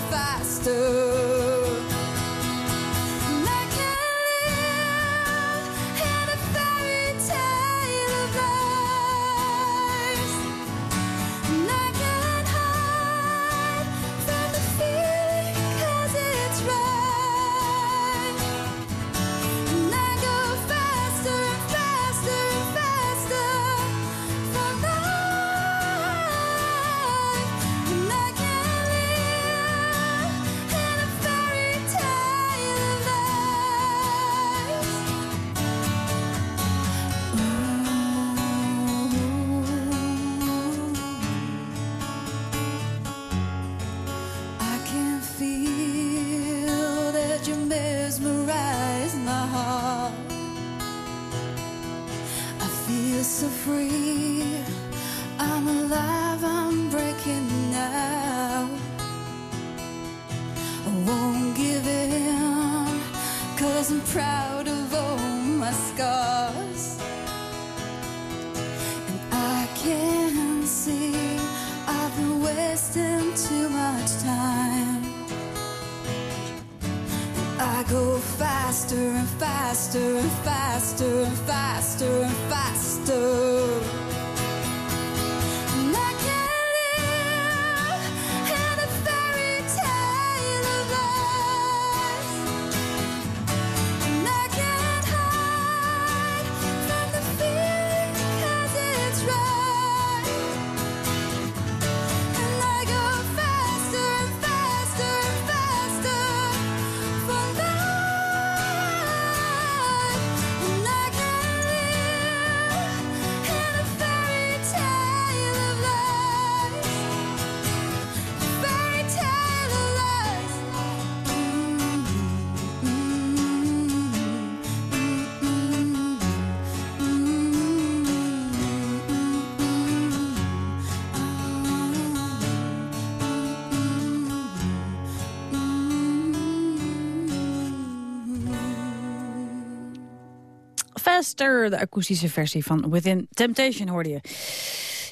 De akoestische versie van Within Temptation hoorde je.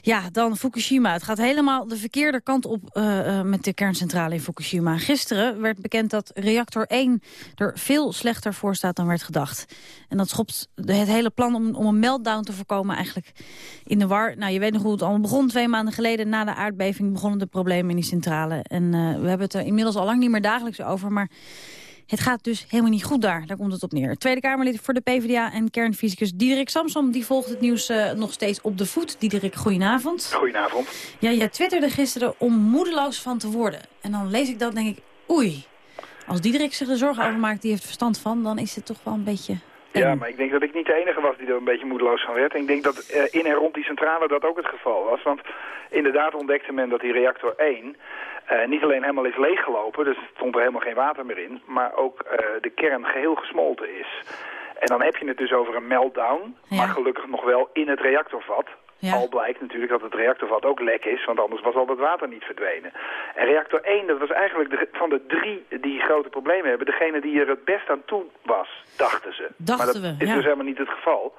Ja, dan Fukushima. Het gaat helemaal de verkeerde kant op eh, eh, met de kerncentrale in Fukushima. Gisteren werd bekend dat reactor 1 er veel slechter voor staat dan werd gedacht. En dat schopt het hele plan om, om een meltdown te voorkomen eigenlijk in de war. Nou, je weet nog hoe het allemaal begon. Twee maanden geleden na de aardbeving begonnen de problemen in die centrale. En eh, we hebben het er inmiddels al lang niet meer dagelijks over, maar... Het gaat dus helemaal niet goed daar, daar komt het op neer. Tweede Kamerlid voor de PvdA en kernfysicus Diederik Samsom... die volgt het nieuws eh, nog steeds op de voet. Diederik, goedenavond. Goedenavond. Ja, jij twitterde gisteren om moedeloos van te worden. En dan lees ik dat en denk ik, oei. Als Diederik zich er zorgen over maakt, die heeft verstand van... dan is het toch wel een beetje... Ja, maar ik denk dat ik niet de enige was die er een beetje moedeloos van werd. En ik denk dat eh, in en rond die centrale dat ook het geval was. Want inderdaad ontdekte men dat die reactor 1 eh, niet alleen helemaal is leeggelopen, dus er stond er helemaal geen water meer in, maar ook eh, de kern geheel gesmolten is. En dan heb je het dus over een meltdown, maar gelukkig nog wel in het reactorvat. Al blijkt natuurlijk dat het reactorvat ook lek is, want anders was al het water niet verdwenen. En reactor 1, dat was eigenlijk de, van de drie die grote problemen hebben, degene die er het best aan toe was, dachten ze. Dachten maar dat we, is ja. dus helemaal niet het geval.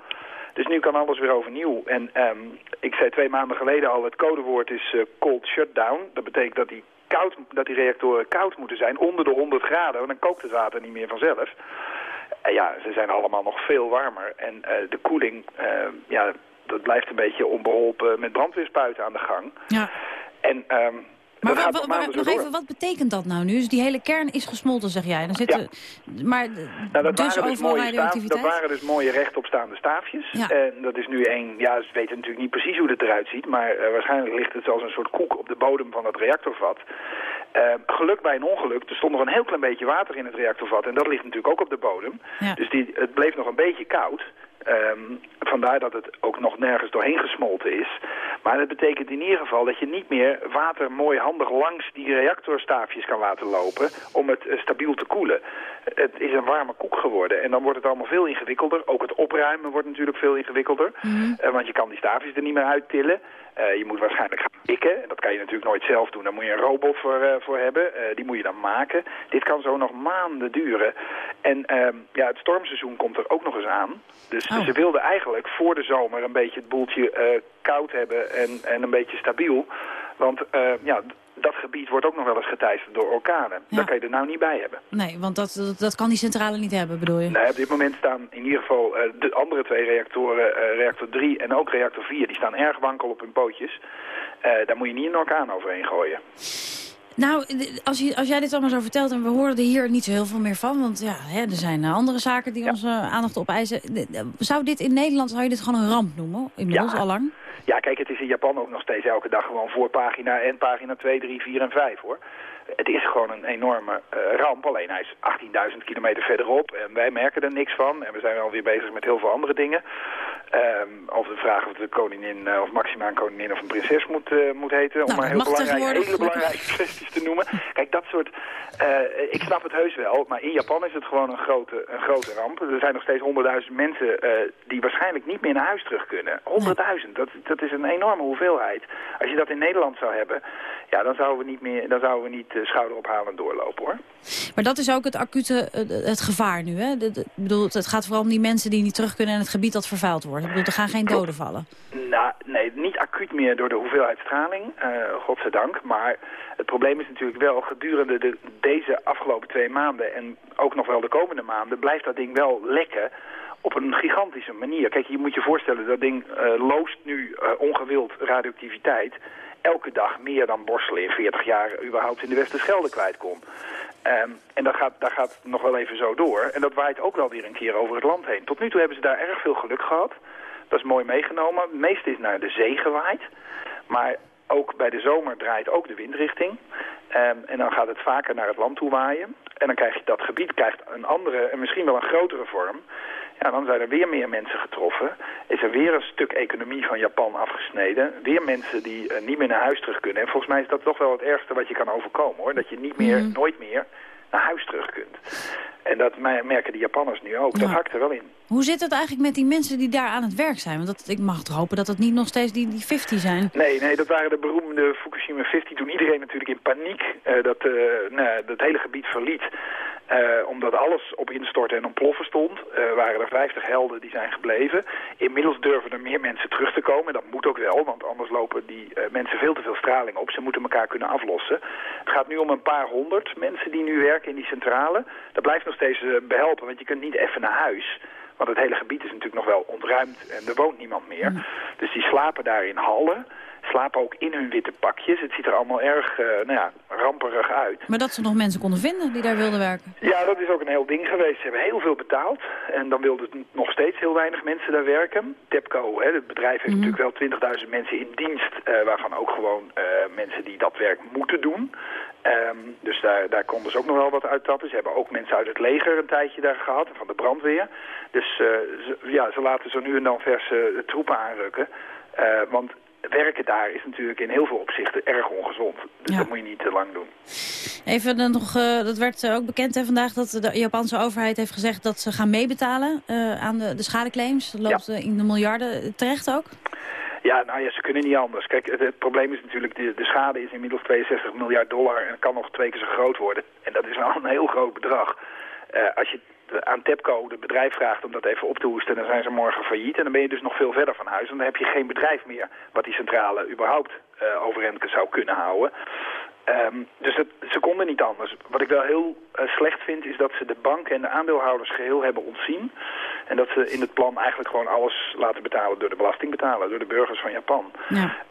Dus nu kan alles weer overnieuw. En ehm, ik zei twee maanden geleden al, het codewoord is eh, cold shutdown. Dat betekent dat die, koud, dat die reactoren koud moeten zijn, onder de 100 graden. Want dan kookt het water niet meer vanzelf. En ja, ze zijn allemaal nog veel warmer. En eh, de koeling, eh, ja, dat blijft een beetje onbeholpen met brandweerspuiten aan de gang. Ja. En ehm, Maar wa- wa- nog even, wat betekent dat nou nu? Dus die hele kern is gesmolten, zeg jij. Dan zitten, Maar Nou, dat, dus waren dus overal mooie staaf, dat radioactiviteit? waren dus mooie rechtopstaande staafjes. Ja. En dat is nu één, ja, ze weten natuurlijk niet precies hoe het eruit ziet, maar eh, waarschijnlijk ligt het als een soort koek op de bodem van het reactorvat. Eh, geluk bij een ongeluk, er stond nog een heel klein beetje water in het reactorvat en dat ligt natuurlijk ook op de bodem. Dus die, het bleef nog een beetje koud. Ehm, vandaar dat het ook nog nergens doorheen gesmolten is. Maar dat betekent in ieder geval dat je niet meer water mooi handig langs die reactorstaafjes kan laten lopen om het eh, stabiel te koelen. Het is een warme koek geworden en dan wordt het allemaal veel ingewikkelder. Ook het opruimen wordt natuurlijk veel ingewikkelder. Eh, want je kan die staafjes er niet meer uittillen. Eh, je moet waarschijnlijk gaan pikken. En dat kan je natuurlijk nooit zelf doen. Daar moet je een robot voor, voor hebben. Die moet je dan maken. Dit kan zo nog maanden duren. En ehm, ja, het stormseizoen komt er ook nog eens aan. Dus ze wilden eigenlijk voor de zomer een beetje het boeltje eh, koud hebben en, en een beetje stabiel. Want eh, ja, dat gebied wordt ook nog wel eens geteisterd door orkanen. Daar kan je er nou niet bij hebben. Nee, want dat, dat, dat kan die centrale niet hebben, bedoel je? Nee, op dit moment staan in ieder geval eh, de andere twee reactoren, reactor 3 en ook reactor 4, die staan erg wankel op hun pootjes. Daar moet je niet een orkaan overheen gooien. Nou, als, je, als jij dit allemaal zo vertelt en we horen er hier niet zo heel veel meer van... want ja, hè, er zijn eh, andere zaken die onze aandacht opeisen. Zou dit in Nederland, zou je dit gewoon een ramp noemen? Inmiddels Ja. allang? Ja, kijk, het is in Japan ook nog steeds elke dag gewoon voorpagina en pagina 2, 3, 4 en 5 hoor. Het is gewoon een enorme eh, ramp, alleen hij is 18.000 kilometer verderop en wij merken er niks van. En we zijn alweer bezig met heel veel andere dingen. Ehm, over de vraag of de koningin, eh, of Maxima een koningin of een prinses moet, eh, moet heten. Nou, om maar dat heel mag belangrijk, tegenwoordig, hele belangrijke kwesties te noemen. Kijk, dat soort... eh, ik snap het heus wel, maar in Japan is het gewoon een grote, een grote ramp. Er zijn nog steeds honderdduizend mensen die waarschijnlijk niet meer naar huis terug kunnen. Honderdduizend, dat, dat is een enorme hoeveelheid. Als je dat in Nederland zou hebben, ja, dan zouden we niet, meer, dan zouden we niet eh, schouderophalend doorlopen hoor. Maar dat is ook het acute eh, het gevaar nu, hè? De- de- Ik bedoel, het- gaat vooral om die mensen die niet terug kunnen... en het gebied dat vervuild wordt. Ik bedoel, er gaan geen doden vallen. Nou, nee, niet acuut meer door de hoeveelheid straling, eh godzijdank. Maar het probleem is natuurlijk wel, gedurende de, deze afgelopen twee maanden... en ook nog wel de komende maanden, blijft dat ding wel lekken op een gigantische manier. Kijk, je moet je voorstellen, dat ding eh, loost nu eh, ongewild radioactiviteit... elke dag meer dan Borselen in 40 jaar überhaupt in de Westerschelde kwijt kon. Ehm, en dat gaat, dat gaat nog wel even zo door. En dat waait ook wel weer een keer over het land heen. Tot nu toe hebben ze daar erg veel geluk gehad. Dat is mooi meegenomen. Het meeste is naar de zee gewaaid. Maar ook bij de zomer draait ook de windrichting. Ehm, en dan gaat het vaker naar het land toe waaien. En dan krijg je dat gebied krijgt een andere en misschien wel een grotere vorm. Ja, dan zijn er weer meer mensen getroffen. Is er weer een stuk economie van Japan afgesneden. Weer mensen die eh, niet meer naar huis terug kunnen. En volgens mij is dat toch wel het ergste wat je kan overkomen hoor. Dat je niet meer, nooit meer naar huis terug kunt. En dat me- merken de Japanners nu ook. Dat Ja. hakt er wel in. Hoe zit het eigenlijk met die mensen die daar aan het werk zijn? Want dat, ik mag toch hopen dat het niet nog steeds die, die 50 zijn. Nee, nee, dat waren de beroemde Fukushima 50. Toen iedereen natuurlijk in paniek eh, dat, nou, dat hele gebied verliet. eh, omdat alles op instorten en ontploffen stond. eh, waren er 50 helden die zijn gebleven. Inmiddels durven er meer mensen terug te komen. Dat moet ook wel, want anders lopen die mensen veel te veel straling op. Ze moeten elkaar kunnen aflossen. Het gaat nu om een paar honderd mensen die nu werken in die centrale. Dat blijft nog steeds eh, behelpen, want je kunt niet even naar huis. Want het hele gebied is natuurlijk nog wel ontruimd en er woont niemand meer. Dus die slapen daar in hallen. Slapen ook in hun witte pakjes. Het ziet er allemaal erg, eh, nou ja, ramperig uit. Maar dat ze nog mensen konden vinden die daar wilden werken. Ja, dat is ook een heel ding geweest. Ze hebben heel veel betaald. En dan wilden nog steeds heel weinig mensen daar werken. TEPCO, hè, het bedrijf, heeft natuurlijk wel 20.000 mensen in dienst. eh, waarvan ook gewoon eh, mensen die dat werk moeten doen. Ehm, dus daar, daar konden ze ook nog wel wat uittappen. Ze hebben ook mensen uit het leger een tijdje daar gehad, van de brandweer. Dus ze, ja, ze laten zo nu en dan verse troepen aanrukken. Want werken daar is natuurlijk in heel veel opzichten erg ongezond. Dus dat moet je niet te lang doen. Even dan nog, eh, dat werd eh, ook bekend hè, vandaag dat de Japanse overheid heeft gezegd dat ze gaan meebetalen eh, aan de, de schadeclaims. Dat loopt eh, in de miljarden terecht ook. Ja, nou ja, ze kunnen niet anders. Kijk, het, het probleem is natuurlijk, de, de schade is inmiddels 62 miljard dollar en kan nog twee keer zo groot worden. En dat is wel een heel groot bedrag. Eh, als je aan TEPCO, het bedrijf, vraagt om dat even op te hoesten, dan zijn ze morgen failliet. En dan ben je dus nog veel verder van huis. En dan heb je geen bedrijf meer wat die centrale überhaupt eh overeind zou kunnen houden. Ehm, dus ze konden niet anders. Wat ik wel heel eh, slecht vind is dat ze de banken en de aandeelhouders geheel hebben ontzien. En dat ze in het plan eigenlijk gewoon alles laten betalen door de belastingbetaler, door de burgers van Japan.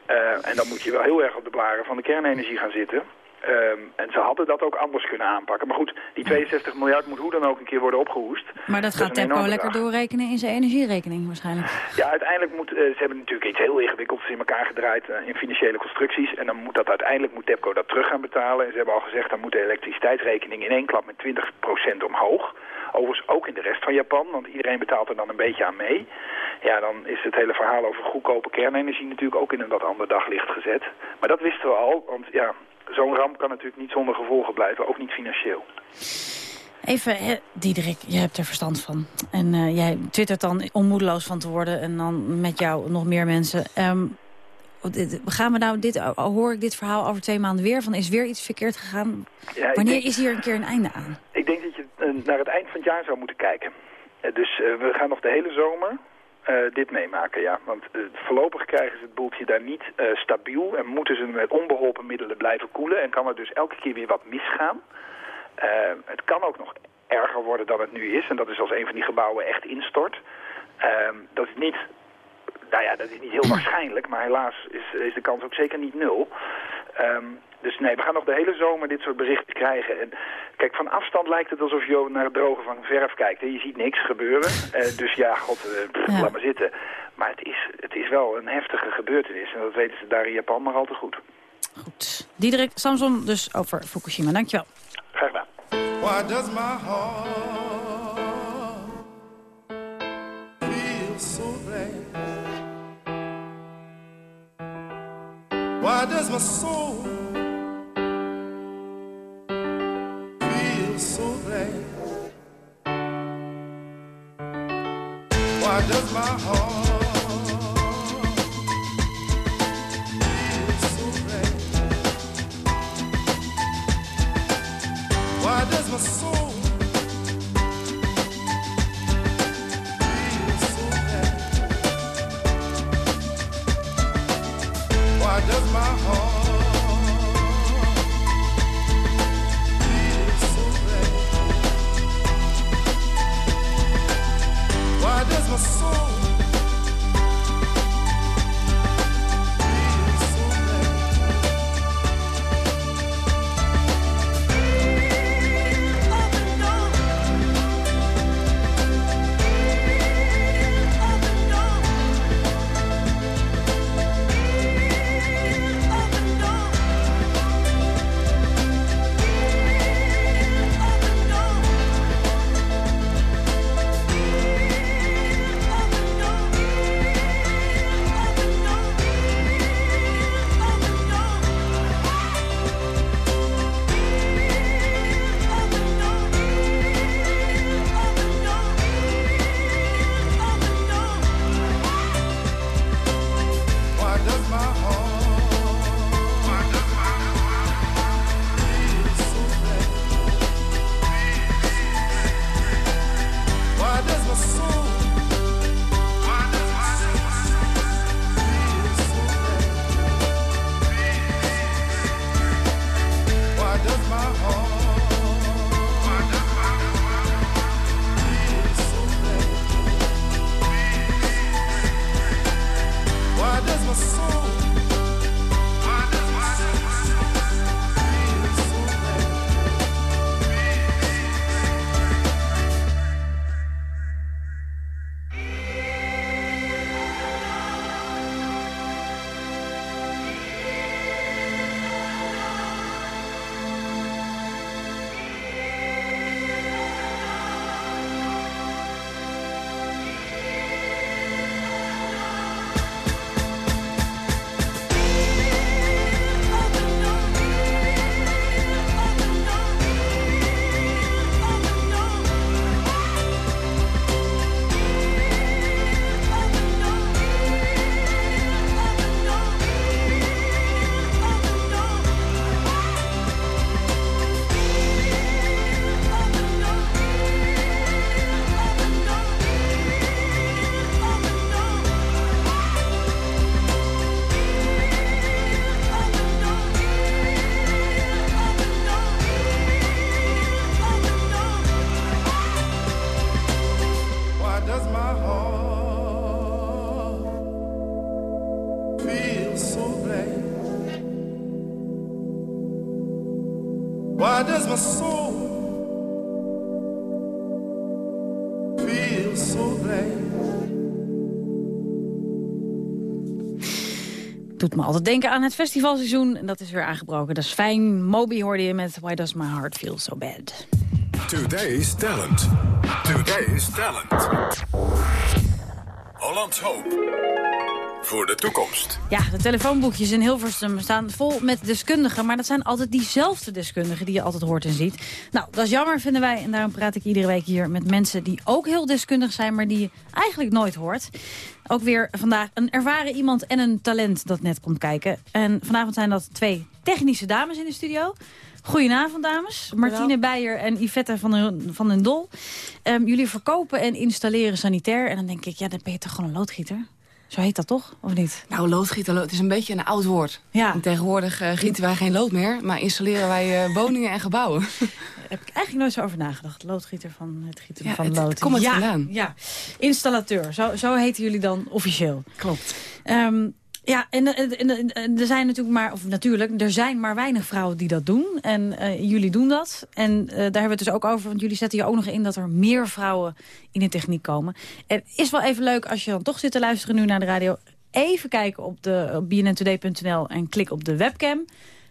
Eh, en dan moet je wel heel erg op de blaren van de kernenergie gaan zitten. Ehm, en ze hadden dat ook anders kunnen aanpakken. Maar goed, die 62 miljard moet hoe dan ook een keer worden opgehoest. Maar dat gaat enorm lekker doorrekenen in zijn energierekening waarschijnlijk. Ja, uiteindelijk moet, eh, ze hebben natuurlijk iets heel ingewikkelds in elkaar gedraaid eh, in financiële constructies. En dan moet dat uiteindelijk moet TEPCO dat terug gaan betalen. En ze hebben al gezegd, dan moet de elektriciteitsrekening in één klap met 20% omhoog. Overigens ook in de rest van Japan, want iedereen betaalt er dan een beetje aan mee. Ja, dan is het hele verhaal over goedkope kernenergie natuurlijk ook in een wat ander daglicht gezet. Maar dat wisten we al, want ja, zo'n ramp kan natuurlijk niet zonder gevolgen blijven, ook niet financieel. Even, hè, Diederik, je hebt er verstand van. En eh, jij twittert dan om moedeloos van te worden en dan met jou nog meer mensen. Ehm, gaan we nou dit, hoor ik dit verhaal over twee maanden weer, van is weer iets verkeerd gegaan? Ja, Wanneer denk- is hier een keer een einde aan? Ik denk dat je eh, naar het eind van het jaar zou moeten kijken. Eh, dus we gaan nog de hele zomer dit meemaken, ja. Want eh, voorlopig krijgen ze het boeltje daar niet eh, stabiel... en moeten ze met onbeholpen middelen blijven koelen... en kan er dus elke keer weer wat misgaan. Eh, het kan ook nog erger worden dan het nu is... en dat is als een van die gebouwen echt instort. Dat is niet... Nou ja, dat is niet heel waarschijnlijk, maar helaas is, is de kans ook zeker niet nul. Ehm, dus nee, we gaan nog de hele zomer dit soort berichten krijgen. En kijk, van afstand lijkt het alsof je naar het drogen van verf kijkt. Hè. Je ziet niks gebeuren. Eh, dus ja, god, eh, pff, laat maar zitten. Maar het is, het is wel een heftige gebeurtenis. En dat weten ze daar in Japan maar al te goed. Diederik Samson dus over Fukushima. Dankjewel. Graag gedaan. Why does my heart feel so bad? Why does my soul so bad? Why does my heart feel so bad? Why does my soul me altijd denken aan het festivalseizoen. En dat is weer aangebroken. Dat is fijn. Moby hoorde je met Why Does My Heart Feel So Bad. Today's Talent. Today's Talent. Hollands Hoop. Voor de toekomst. Ja, de telefoonboekjes in Hilversum staan vol met deskundigen. Maar dat zijn altijd diezelfde deskundigen die je altijd hoort en ziet. Nou, dat is jammer, vinden wij. En daarom praat ik iedere week hier met mensen die ook heel deskundig zijn... maar die je eigenlijk nooit hoort. Ook weer vandaag een ervaren iemand en een talent dat net komt kijken. En vanavond zijn dat twee technische dames in de studio. Goedenavond, dames. Martine Beijer en Yvette van den, van den Dol. Ehm, jullie verkopen en installeren sanitair. En dan denk ik, ja, dan ben je toch gewoon een loodgieter? Zo heet dat toch, of niet? Nou, loodgieter, lo- het is een beetje een oud woord. Ja. En tegenwoordig eh, gieten wij geen lood meer, maar installeren wij eh, woningen en gebouwen. heb ik eigenlijk nooit zo over nagedacht. Loodgieter van het gieten Ja, van het- lood. komt het ja, vandaan. Ja, installateur. Zo, zo heten jullie dan officieel. Klopt. Ehm, ja, en, en, er zijn natuurlijk maar, of natuurlijk, er zijn maar weinig vrouwen die dat doen. En eh, jullie doen dat. En eh, daar hebben we het dus ook over, want jullie zetten hier ook nog in dat er meer vrouwen in de techniek komen. Het is wel even leuk als je dan toch zit te luisteren nu naar de radio. Even kijken op, de, op bnntoday.nl en klik op de webcam.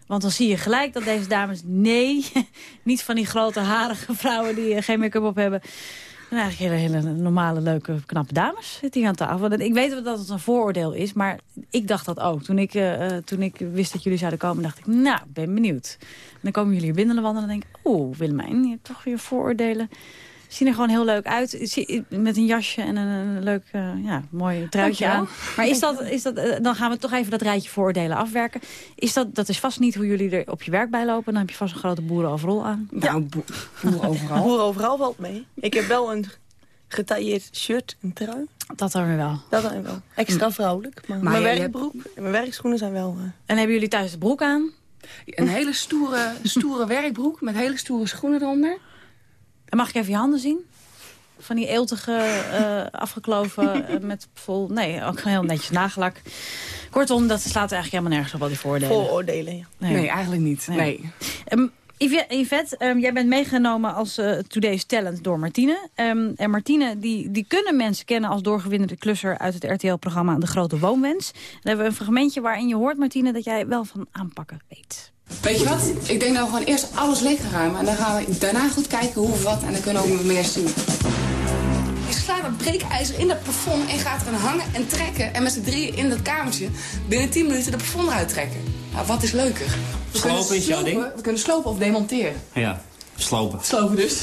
Want dan zie je gelijk dat deze dames, nee, niet van die grote harige vrouwen die eh, geen make-up op hebben. En eigenlijk hele, hele normale, leuke, knappe dames zitten hier aan tafel. En ik weet dat het een vooroordeel is, maar ik dacht dat ook. Toen ik, eh, eh, toen ik wist dat jullie zouden komen, dacht ik, nou, ben benieuwd. En dan komen jullie hier binnen wandelen en denk ik, oeh, Willemijn, je hebt toch weer vooroordelen. Zien er gewoon heel leuk uit. Met een jasje en een, leuk, eh, ja, mooi truitje aan. Maar is dat, is dat, eh, dan gaan we toch even dat rijtje vooroordelen afwerken. Is dat, dat is vast niet hoe jullie er op je werk bij lopen. Dan heb je vast een grote boerenoverrol aan. Nou, boer overal. Boer overal valt mee. Ik heb wel een getailleerd shirt en trui. Dat dan weer wel. Dat dan wel. Extra vrouwelijk. Maar, Maar mijn werkbroek en mijn werkschoenen zijn wel... eh, En hebben jullie thuis de broek aan? Een hele stoere, stoere werkbroek met hele stoere schoenen eronder. En mag ik even je handen zien? Van die eeltige, eh, afgekloven, eh, met vol... Nee, ook heel netjes nagellak. Kortom, dat slaat eigenlijk helemaal nergens op al die voordelen. vooroordelen, ja. Nee, eigenlijk niet. Nee. Ehm, Yvette, Yvette, ehm, jij bent meegenomen als eh, Today's Talent door Martine. Ehm, en Martine, die, die kunnen mensen kennen als doorgewinterde klusser... uit het RTL-programma De Grote Woonwens. Dan hebben we een fragmentje waarin je hoort, Martine... dat jij wel van aanpakken weet. Weet je wat? Ik denk dat we gewoon eerst alles leeg gaan ruimen. En dan gaan we daarna goed kijken hoe of wat. En dan kunnen we ook meer zien. Je slaat dat breekijzer in dat plafond en gaat erin hangen en trekken. En met z'n drieën in dat kamertje binnen 10 minuten de plafond eruit trekken. Nou, wat is leuker? We kunnen Slopen is jouw slopen- ding? We kunnen slopen of demonteren. Ja, slopen. Slopen dus.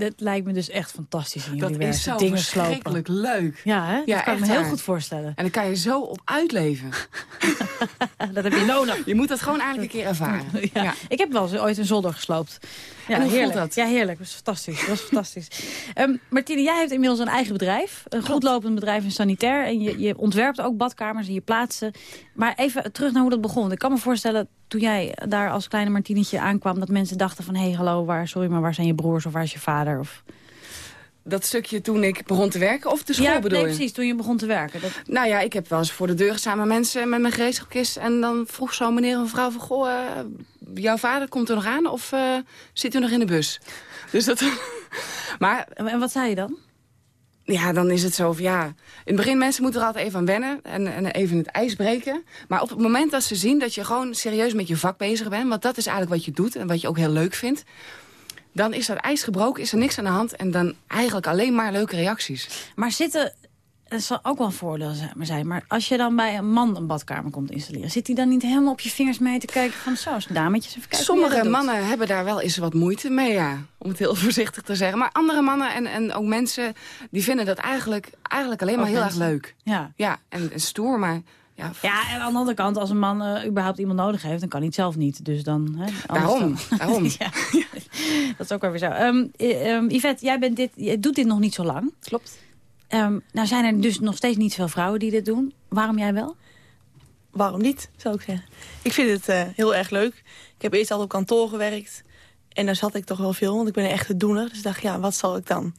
Dit lijkt me dus echt fantastisch in jullie Dat werk. is zo Dingen slopen. verschrikkelijk leuk. Ja, hè? dat kan ik me heel waar. goed voorstellen. En dan kan je zo op uitleven. dat heb je nodig. Je moet dat gewoon eigenlijk een keer ervaren. Ja. Ik heb wel eens ooit een zolder gesloopt. Ja, En hoe voelt heerlijk. dat? Ja, heerlijk. Dat was fantastisch. Dat was fantastisch. Ehm, Martine, jij hebt inmiddels een eigen bedrijf. Een goed lopend bedrijf in sanitair. En je, je ontwerpt ook badkamers en je plaatst ze. Maar even terug naar hoe dat begon. Ik kan me voorstellen, toen jij daar als kleine Martinetje aankwam... dat mensen dachten van, hé, hey, hallo, waar, sorry, maar waar zijn je broers of waar is je vader? Of... Dat stukje toen ik begon te werken of de school ja, bedoel nee, precies, toen je begon te werken. Dat... Nou ja, ik heb wel eens voor de deur met mensen met mijn gereedschapkist. En dan vroeg zo'n meneer of mevrouw van... Goh, eh, jouw vader komt er nog aan of eh, zit u nog in de bus? Dus dat... maar, en wat zei je dan? Ja, dan is het zo van ja... In het begin, mensen moeten er altijd even aan wennen en, en even het ijs breken. Maar op het moment dat ze zien dat je gewoon serieus met je vak bezig bent... want dat is eigenlijk wat je doet en wat je ook heel leuk vindt... dan is dat ijs gebroken, is er niks aan de hand... en dan eigenlijk alleen maar leuke reacties. Maar zitten, dat zal ook wel een voordeel zijn, maar als je dan bij een man een badkamer komt installeren... zit hij dan niet helemaal op je vingers mee te kijken van... zo, dametjes, even kijken Sommige doet. mannen hebben daar wel eens wat moeite mee, ja. Om het heel voorzichtig te zeggen. Maar andere mannen en, en ook mensen... die vinden dat eigenlijk, eigenlijk alleen maar Ook heel mensen. erg leuk. Ja. Ja, en, en stoer, maar... Ja, Ja, en aan de andere kant, als een man eh, überhaupt iemand nodig heeft... dan kan hij het zelf niet. Dus dan... Hè, Daarom, dan- daarom. ja, dat is ook wel weer zo. Ehm, Yvette, jij, bent dit, jij doet dit nog niet zo lang. Klopt. Ehm, nou zijn er dus nog steeds niet veel vrouwen die dit doen. Waarom jij wel? Waarom niet, zou ik zeggen. Ik vind het eh, heel erg leuk. Ik heb eerst altijd op kantoor gewerkt. En daar zat ik toch wel veel, want ik ben een echte doener. Dus ik dacht, ja, wat zal ik dan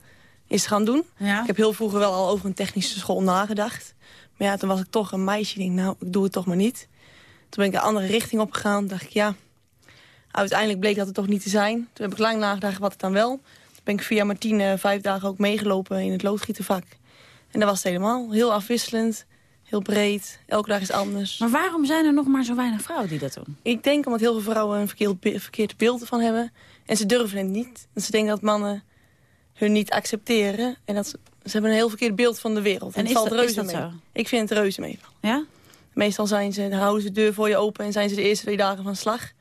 is gaan doen. Ja. Ik heb heel vroeger wel al over een technische school nagedacht. Maar ja, toen was ik toch een meisje. Ik denk, nou, ik doe het toch maar niet. Toen ben ik een andere richting opgegaan. dacht ik, ja, uiteindelijk bleek dat het toch niet te zijn. Toen heb ik lang nagedacht wat het dan wel. Toen ben ik via Martine vijf dagen ook meegelopen in het loodgietervak. En dat was het helemaal. Heel afwisselend, heel breed. Elke dag is anders. Maar waarom zijn er nog maar zo weinig vrouwen die dat doen? Ik denk omdat heel veel vrouwen een verkeerd, be- verkeerd beeld ervan hebben. En ze durven het niet. Dat ze denken dat mannen hun niet accepteren. En dat ze, ze hebben een heel verkeerd beeld van de wereld. En En, is het valt dat- reuze mee. zo? Ik vind het reuze mee. Ja? Meestal zijn ze, houden ze de deur voor je open en zijn ze de eerste twee dagen van slag.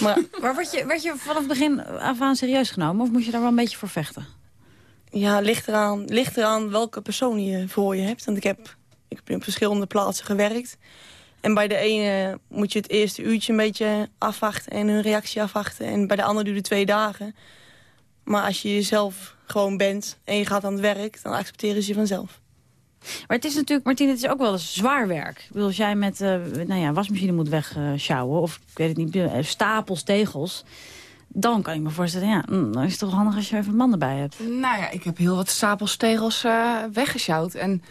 Maar Maar werd je, werd je vanaf het begin af aan serieus genomen? Of moest je daar wel een beetje voor vechten? Ja, ligt eraan, ligt eraan welke persoon je voor je hebt. Want ik heb, ik heb op verschillende plaatsen gewerkt. En bij de ene moet je het eerste uurtje een beetje afwachten en hun reactie afwachten. En bij de andere duurt het twee dagen. Maar als je jezelf gewoon bent en je gaat aan het werk, dan accepteren ze je vanzelf. Maar het is natuurlijk, Martine, het is ook wel eens zwaar werk. Ik bedoel, als jij met uh, nou ja, wasmachine moet wegsjouwen... of ik weet het niet, eh, stapels tegels... dan kan ik me voorstellen, ja, mm, dan is het toch handig als je even een man erbij hebt. Nou ja, ik heb heel wat stapels tegels uh, weggesjouwd. En...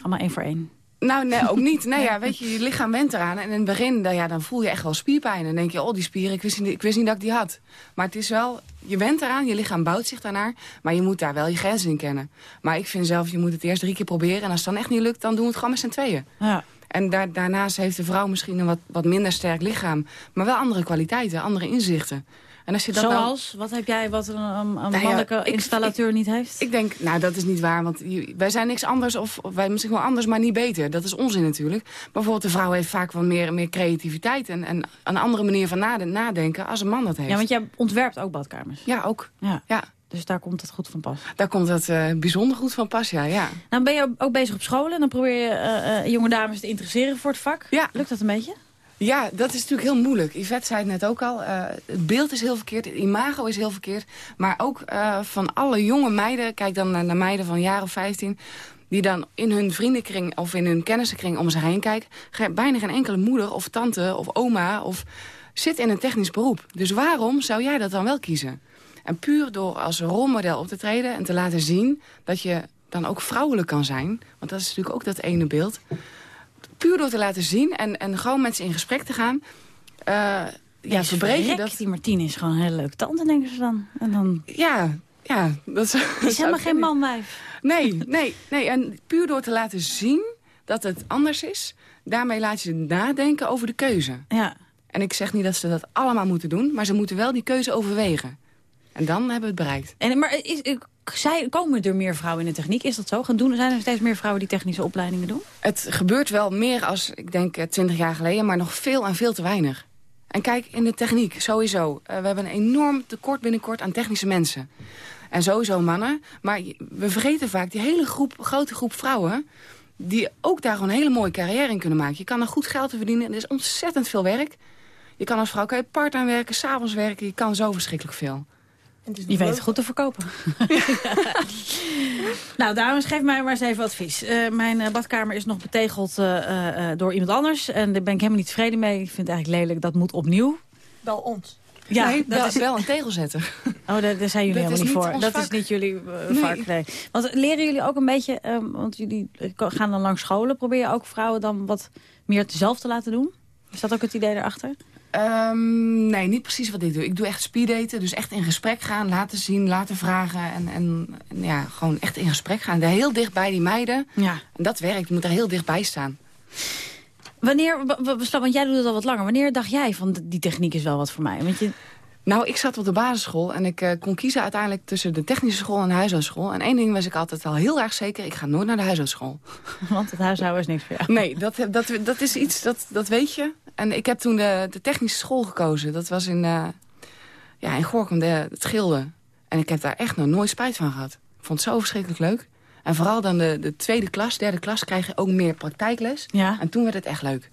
Allemaal één voor één? Nou, nee, ook niet. Nee, ja, weet je, je lichaam went eraan. En in het begin, dan, ja, dan voel je echt wel spierpijn. En dan denk je, oh, die spieren, ik wist, niet, ik wist niet dat ik die had. Maar het is wel, je went eraan, je lichaam bouwt zich daarnaar. Maar je moet daar wel je grenzen in kennen. Maar ik vind zelf, je moet het eerst drie keer proberen. En als het dan echt niet lukt, dan doen we het gewoon met z'n tweeën. Ja. En daar, daarnaast heeft de vrouw misschien een wat, wat minder sterk lichaam. Maar wel andere kwaliteiten, andere inzichten. En als je dat Zoals? Nou, wat heb jij wat een, een nou mannelijke ja, installateur ik, niet heeft? Ik denk, nou dat is niet waar, want wij zijn niks anders of, of, wij misschien wel anders, maar niet beter. Dat is onzin natuurlijk. Maar bijvoorbeeld de vrouw heeft vaak wel meer, meer creativiteit en, en een andere manier van nadenken als een man dat heeft. Ja, want jij ontwerpt ook badkamers. Ja, ook. Ja. ja. Dus daar komt het goed van pas. Daar komt het uh, bijzonder goed van pas, ja, ja. Nou ben je ook bezig op school en dan probeer je uh, uh, jonge dames te interesseren voor het vak. Ja. Lukt dat een beetje? Ja, dat is natuurlijk heel moeilijk. Yvette zei het net ook al. Uh, het beeld is heel verkeerd, het imago is heel verkeerd. Maar ook uh, van alle jonge meiden, kijk dan naar, meiden van jaar of 15... die dan in hun vriendenkring of in hun kennissenkring om zich heen kijken... bijna geen enkele moeder of tante of oma of zit in een technisch beroep. Dus waarom zou jij dat dan wel kiezen? En puur door als rolmodel op te treden en te laten zien... dat je dan ook vrouwelijk kan zijn. Want dat is natuurlijk ook dat ene beeld puur door te laten zien en, en gewoon met ze in gesprek te gaan... Uh, ja, verbreed je dat. Die Martine is gewoon een hele leuke tante, denken ze dan. En dan... Ja, ja. Dat is, is helemaal geen manwijf. Nee, nee, nee. En puur door te laten zien dat het anders is... daarmee laat je ze nadenken over de keuze. Ja. En ik zeg niet dat ze dat allemaal moeten doen... maar ze moeten wel die keuze overwegen. En dan hebben we het bereikt. En, maar is, zij, komen er meer vrouwen in de techniek? Is dat zo? Gaan doen, zijn er steeds meer vrouwen die technische opleidingen doen? Het gebeurt wel meer als, ik denk, twintig jaar geleden... maar nog veel en veel te weinig. En kijk, in de techniek, sowieso. Uh, we hebben een enorm tekort binnenkort aan technische mensen. En sowieso mannen. Maar we vergeten vaak die hele groep, grote groep vrouwen... die ook daar gewoon een hele mooie carrière in kunnen maken. Je kan er goed geld te verdienen. Er is ontzettend veel werk. Je kan als vrouw kan je part-time werken, s'avonds werken. Je kan zo verschrikkelijk veel. Je weet het goed te verkopen. Ja. nou, dames, geef mij maar eens even advies. Uh, mijn uh, badkamer is nog betegeld uh, door iemand anders. En daar ben ik helemaal niet tevreden mee. Ik vind het eigenlijk lelijk, dat moet opnieuw. Bel ons. Ja, nee, dat is wel een tegelzetter. Oh, daar, daar zijn jullie dat helemaal niet voor. Dat vak. is niet jullie nee. vak, nee. Want leren jullie ook een beetje, um, want jullie gaan dan langs scholen. Probeer je ook vrouwen dan wat meer zelf te laten doen? Is dat ook het idee erachter? Um, nee, niet precies wat ik doe. Ik doe echt speeddaten, dus echt in gesprek gaan, laten zien, laten vragen. En, en, en ja, gewoon echt in gesprek gaan. Daar heel dicht bij die meiden. Ja. En dat werkt, je moet er heel dichtbij staan. Wanneer, want jij doet het al wat langer. Wanneer dacht jij van die techniek is wel wat voor mij? Want je... Nou, ik zat op de basisschool en ik uh, kon kiezen uiteindelijk tussen de technische school en de huishoudschool. En één ding was ik altijd al heel erg zeker, ik ga nooit naar de huishoudschool. Want het huishouden is niks voor jou. Nee, dat, dat, dat is iets, dat, dat weet je. En ik heb toen de, de technische school gekozen. Dat was in, uh, ja, in Gorkum, de, het Gilde. En ik heb daar echt nog nooit spijt van gehad. Ik vond het zo verschrikkelijk leuk. En vooral dan de, de tweede klas, derde klas, krijg je ook meer praktijkles. Ja. En toen werd het echt leuk.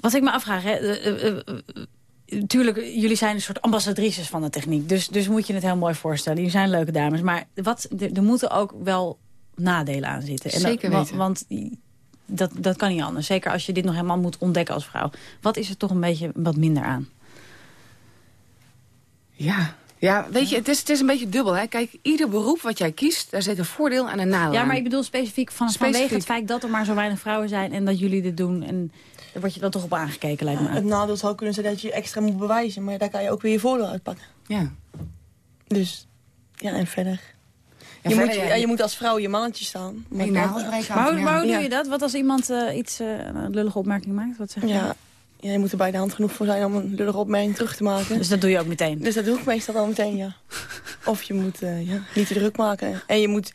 Wat ik me afvraag, hè, uh, Tuurlijk, jullie zijn een soort ambassadrices van de techniek. Dus, dus moet je het heel mooi voorstellen. Jullie zijn leuke dames. Maar wat, er, er moeten ook wel nadelen aan zitten. En Zeker dat, weten. Want dat, dat kan niet anders. Zeker als je dit nog helemaal moet ontdekken als vrouw. Wat is er toch een beetje wat minder aan? Ja, Ja, weet je, het is, het is een beetje dubbel. Hè? Kijk, ieder beroep wat jij kiest, daar zit een voordeel en een nadeel Ja, maar ik bedoel specifiek van, Specifiek. vanwege het feit dat er maar zo weinig vrouwen zijn... en dat jullie dit doen. En daar word je dan toch op aangekeken, lijkt me. Het nadeel zou kunnen zijn dat je je extra moet bewijzen. Maar daar kan je ook weer je voordeel uitpakken. Ja. Dus, ja, en verder. je, verder, moet, ja, je- je moet als vrouw je mannetje staan. Nee, nou, spreek Maar hoe, maar hoe Ja. doe je dat? Wat als iemand eh, iets, eh, een lullige opmerking maakt? Wat zeg je? Ja, ja, je moet er bij de hand genoeg voor zijn om een lullige opmerking terug te maken. Dus dat doe je ook meteen? Dus dat doe ik meestal wel meteen, ja. Of je moet eh, ja, niet te druk maken. En je moet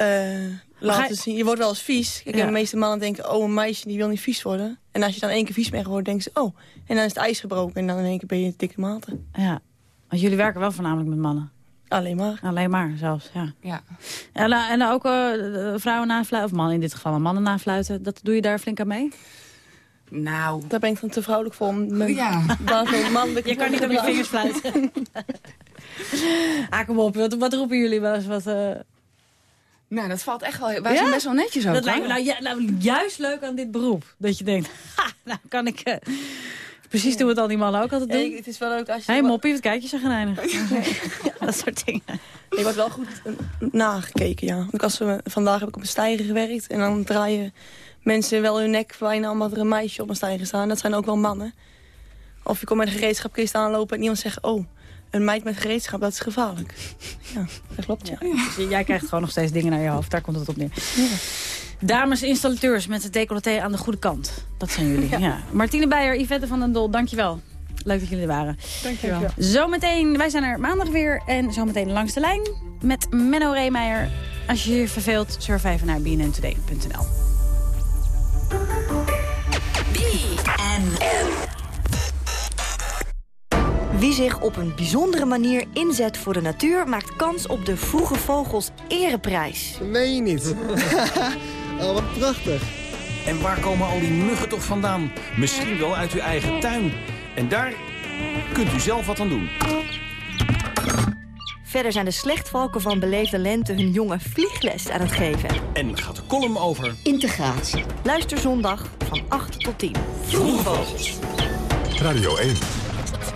eh, laten zien... Je wordt wel eens vies. Kijk, Ja. en de meeste mannen denken... oh, een meisje die wil niet vies worden. En als je dan één keer vies bent geworden, denken ze... oh, en dan is het ijs gebroken. En dan in één keer ben je dikke maten. Ja, want jullie werken wel voornamelijk met mannen. Alleen maar. Alleen maar zelfs, ja. Ja. En, eh, en ook eh, vrouwen nafluiten, of mannen in dit geval, mannen nafluiten. Dat doe je daar flink aan mee? Nou... Daar ben ik dan te vrouwelijk voor om mijn Ja. mannelijke Je kan niet op je vingers fluiten. ah, kom op. Wat, wat roepen jullie wel eens? Wat, eh, Nou, dat valt echt wel... Wij Ja? zijn best wel netjes ook, Dat lijkt me nou, ju- nou juist leuk aan dit beroep. Dat je denkt, ha, nou kan ik... eh, precies doen wat al die mannen ook altijd Ja, doen. ik- het is wel leuk als je... Hé hey, moppie, wat kijk je zo geneinig. ja, dat soort dingen. Je wordt wel goed eh, nagekeken, ja. Want als we, vandaag heb ik op een stijger gewerkt. En dan draaien mensen wel hun nek bijna omdat er een meisje op een stijger staat. Dat zijn ook wel mannen. Of je komt met een gereedschapkist aanlopen en iemand zegt... oh, een meid met gereedschap, dat is gevaarlijk. Ja, dat klopt, ja. Dus jij krijgt gewoon nog steeds dingen naar je hoofd. Daar komt het op neer. Dames installateurs met het decolleté aan de goede kant. Dat zijn jullie. Ja. Martine Beijer, Yvette van den Dol, dankjewel. Leuk dat jullie er waren. Dankjewel. Zometeen, wij zijn er maandag weer. En zometeen langs de lijn met Menno Reemeijer. Als je je verveelt, surf even naar bnntoday.nl. Wie zich op een bijzondere manier inzet voor de natuur... maakt kans op de Vroege Vogels Ereprijs. meen je niet. oh, wat prachtig. En waar komen al die muggen toch vandaan? Misschien wel uit uw eigen tuin. En daar kunt u zelf wat aan doen. Verder zijn de slechtvalken van Beleefde Lente hun jonge vliegles aan het geven. En gaat de column over... Integratie. Luister zondag van 8 tot 10. Vroege Vogels. Radio 1.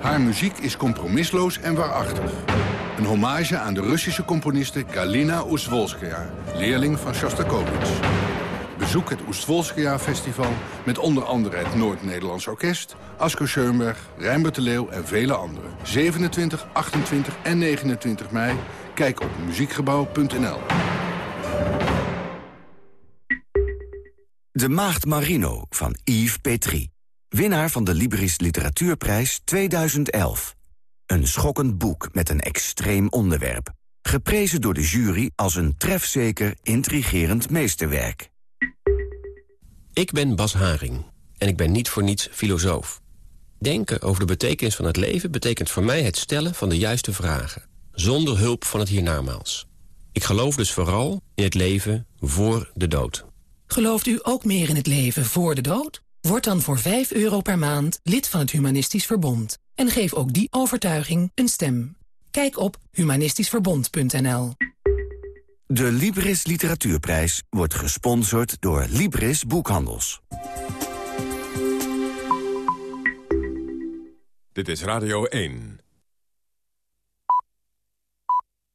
Haar muziek is compromisloos en waarachtig. Een hommage aan de Russische componiste Galina Oestwolskaya, leerling van Shostakovich. Bezoek het Oestwolskaya Festival met onder andere het Noord-Nederlands Orkest... Asko Schoenberg, Rijnbert de Leeuw en vele anderen. 27, 28 en 29 mei. Kijk op muziekgebouw.nl. De Maagd Marino van Yves Petrie. Winnaar van de Libris Literatuurprijs 2011. Een schokkend boek met een extreem onderwerp. Geprezen door de jury als een trefzeker, intrigerend meesterwerk. Ik ben Bas Haring en ik ben niet voor niets filosoof. Denken over de betekenis van het leven betekent voor mij het stellen van de juiste vragen. Zonder hulp van het hiernamaals. Ik geloof dus vooral in het leven voor de dood. Gelooft u ook meer in het leven voor de dood? Word dan voor 5 euro per maand lid van het Humanistisch Verbond. En geef ook die overtuiging een stem. Kijk op humanistischverbond.nl De Libris Literatuurprijs wordt gesponsord door Libris Boekhandels. Dit is Radio 1.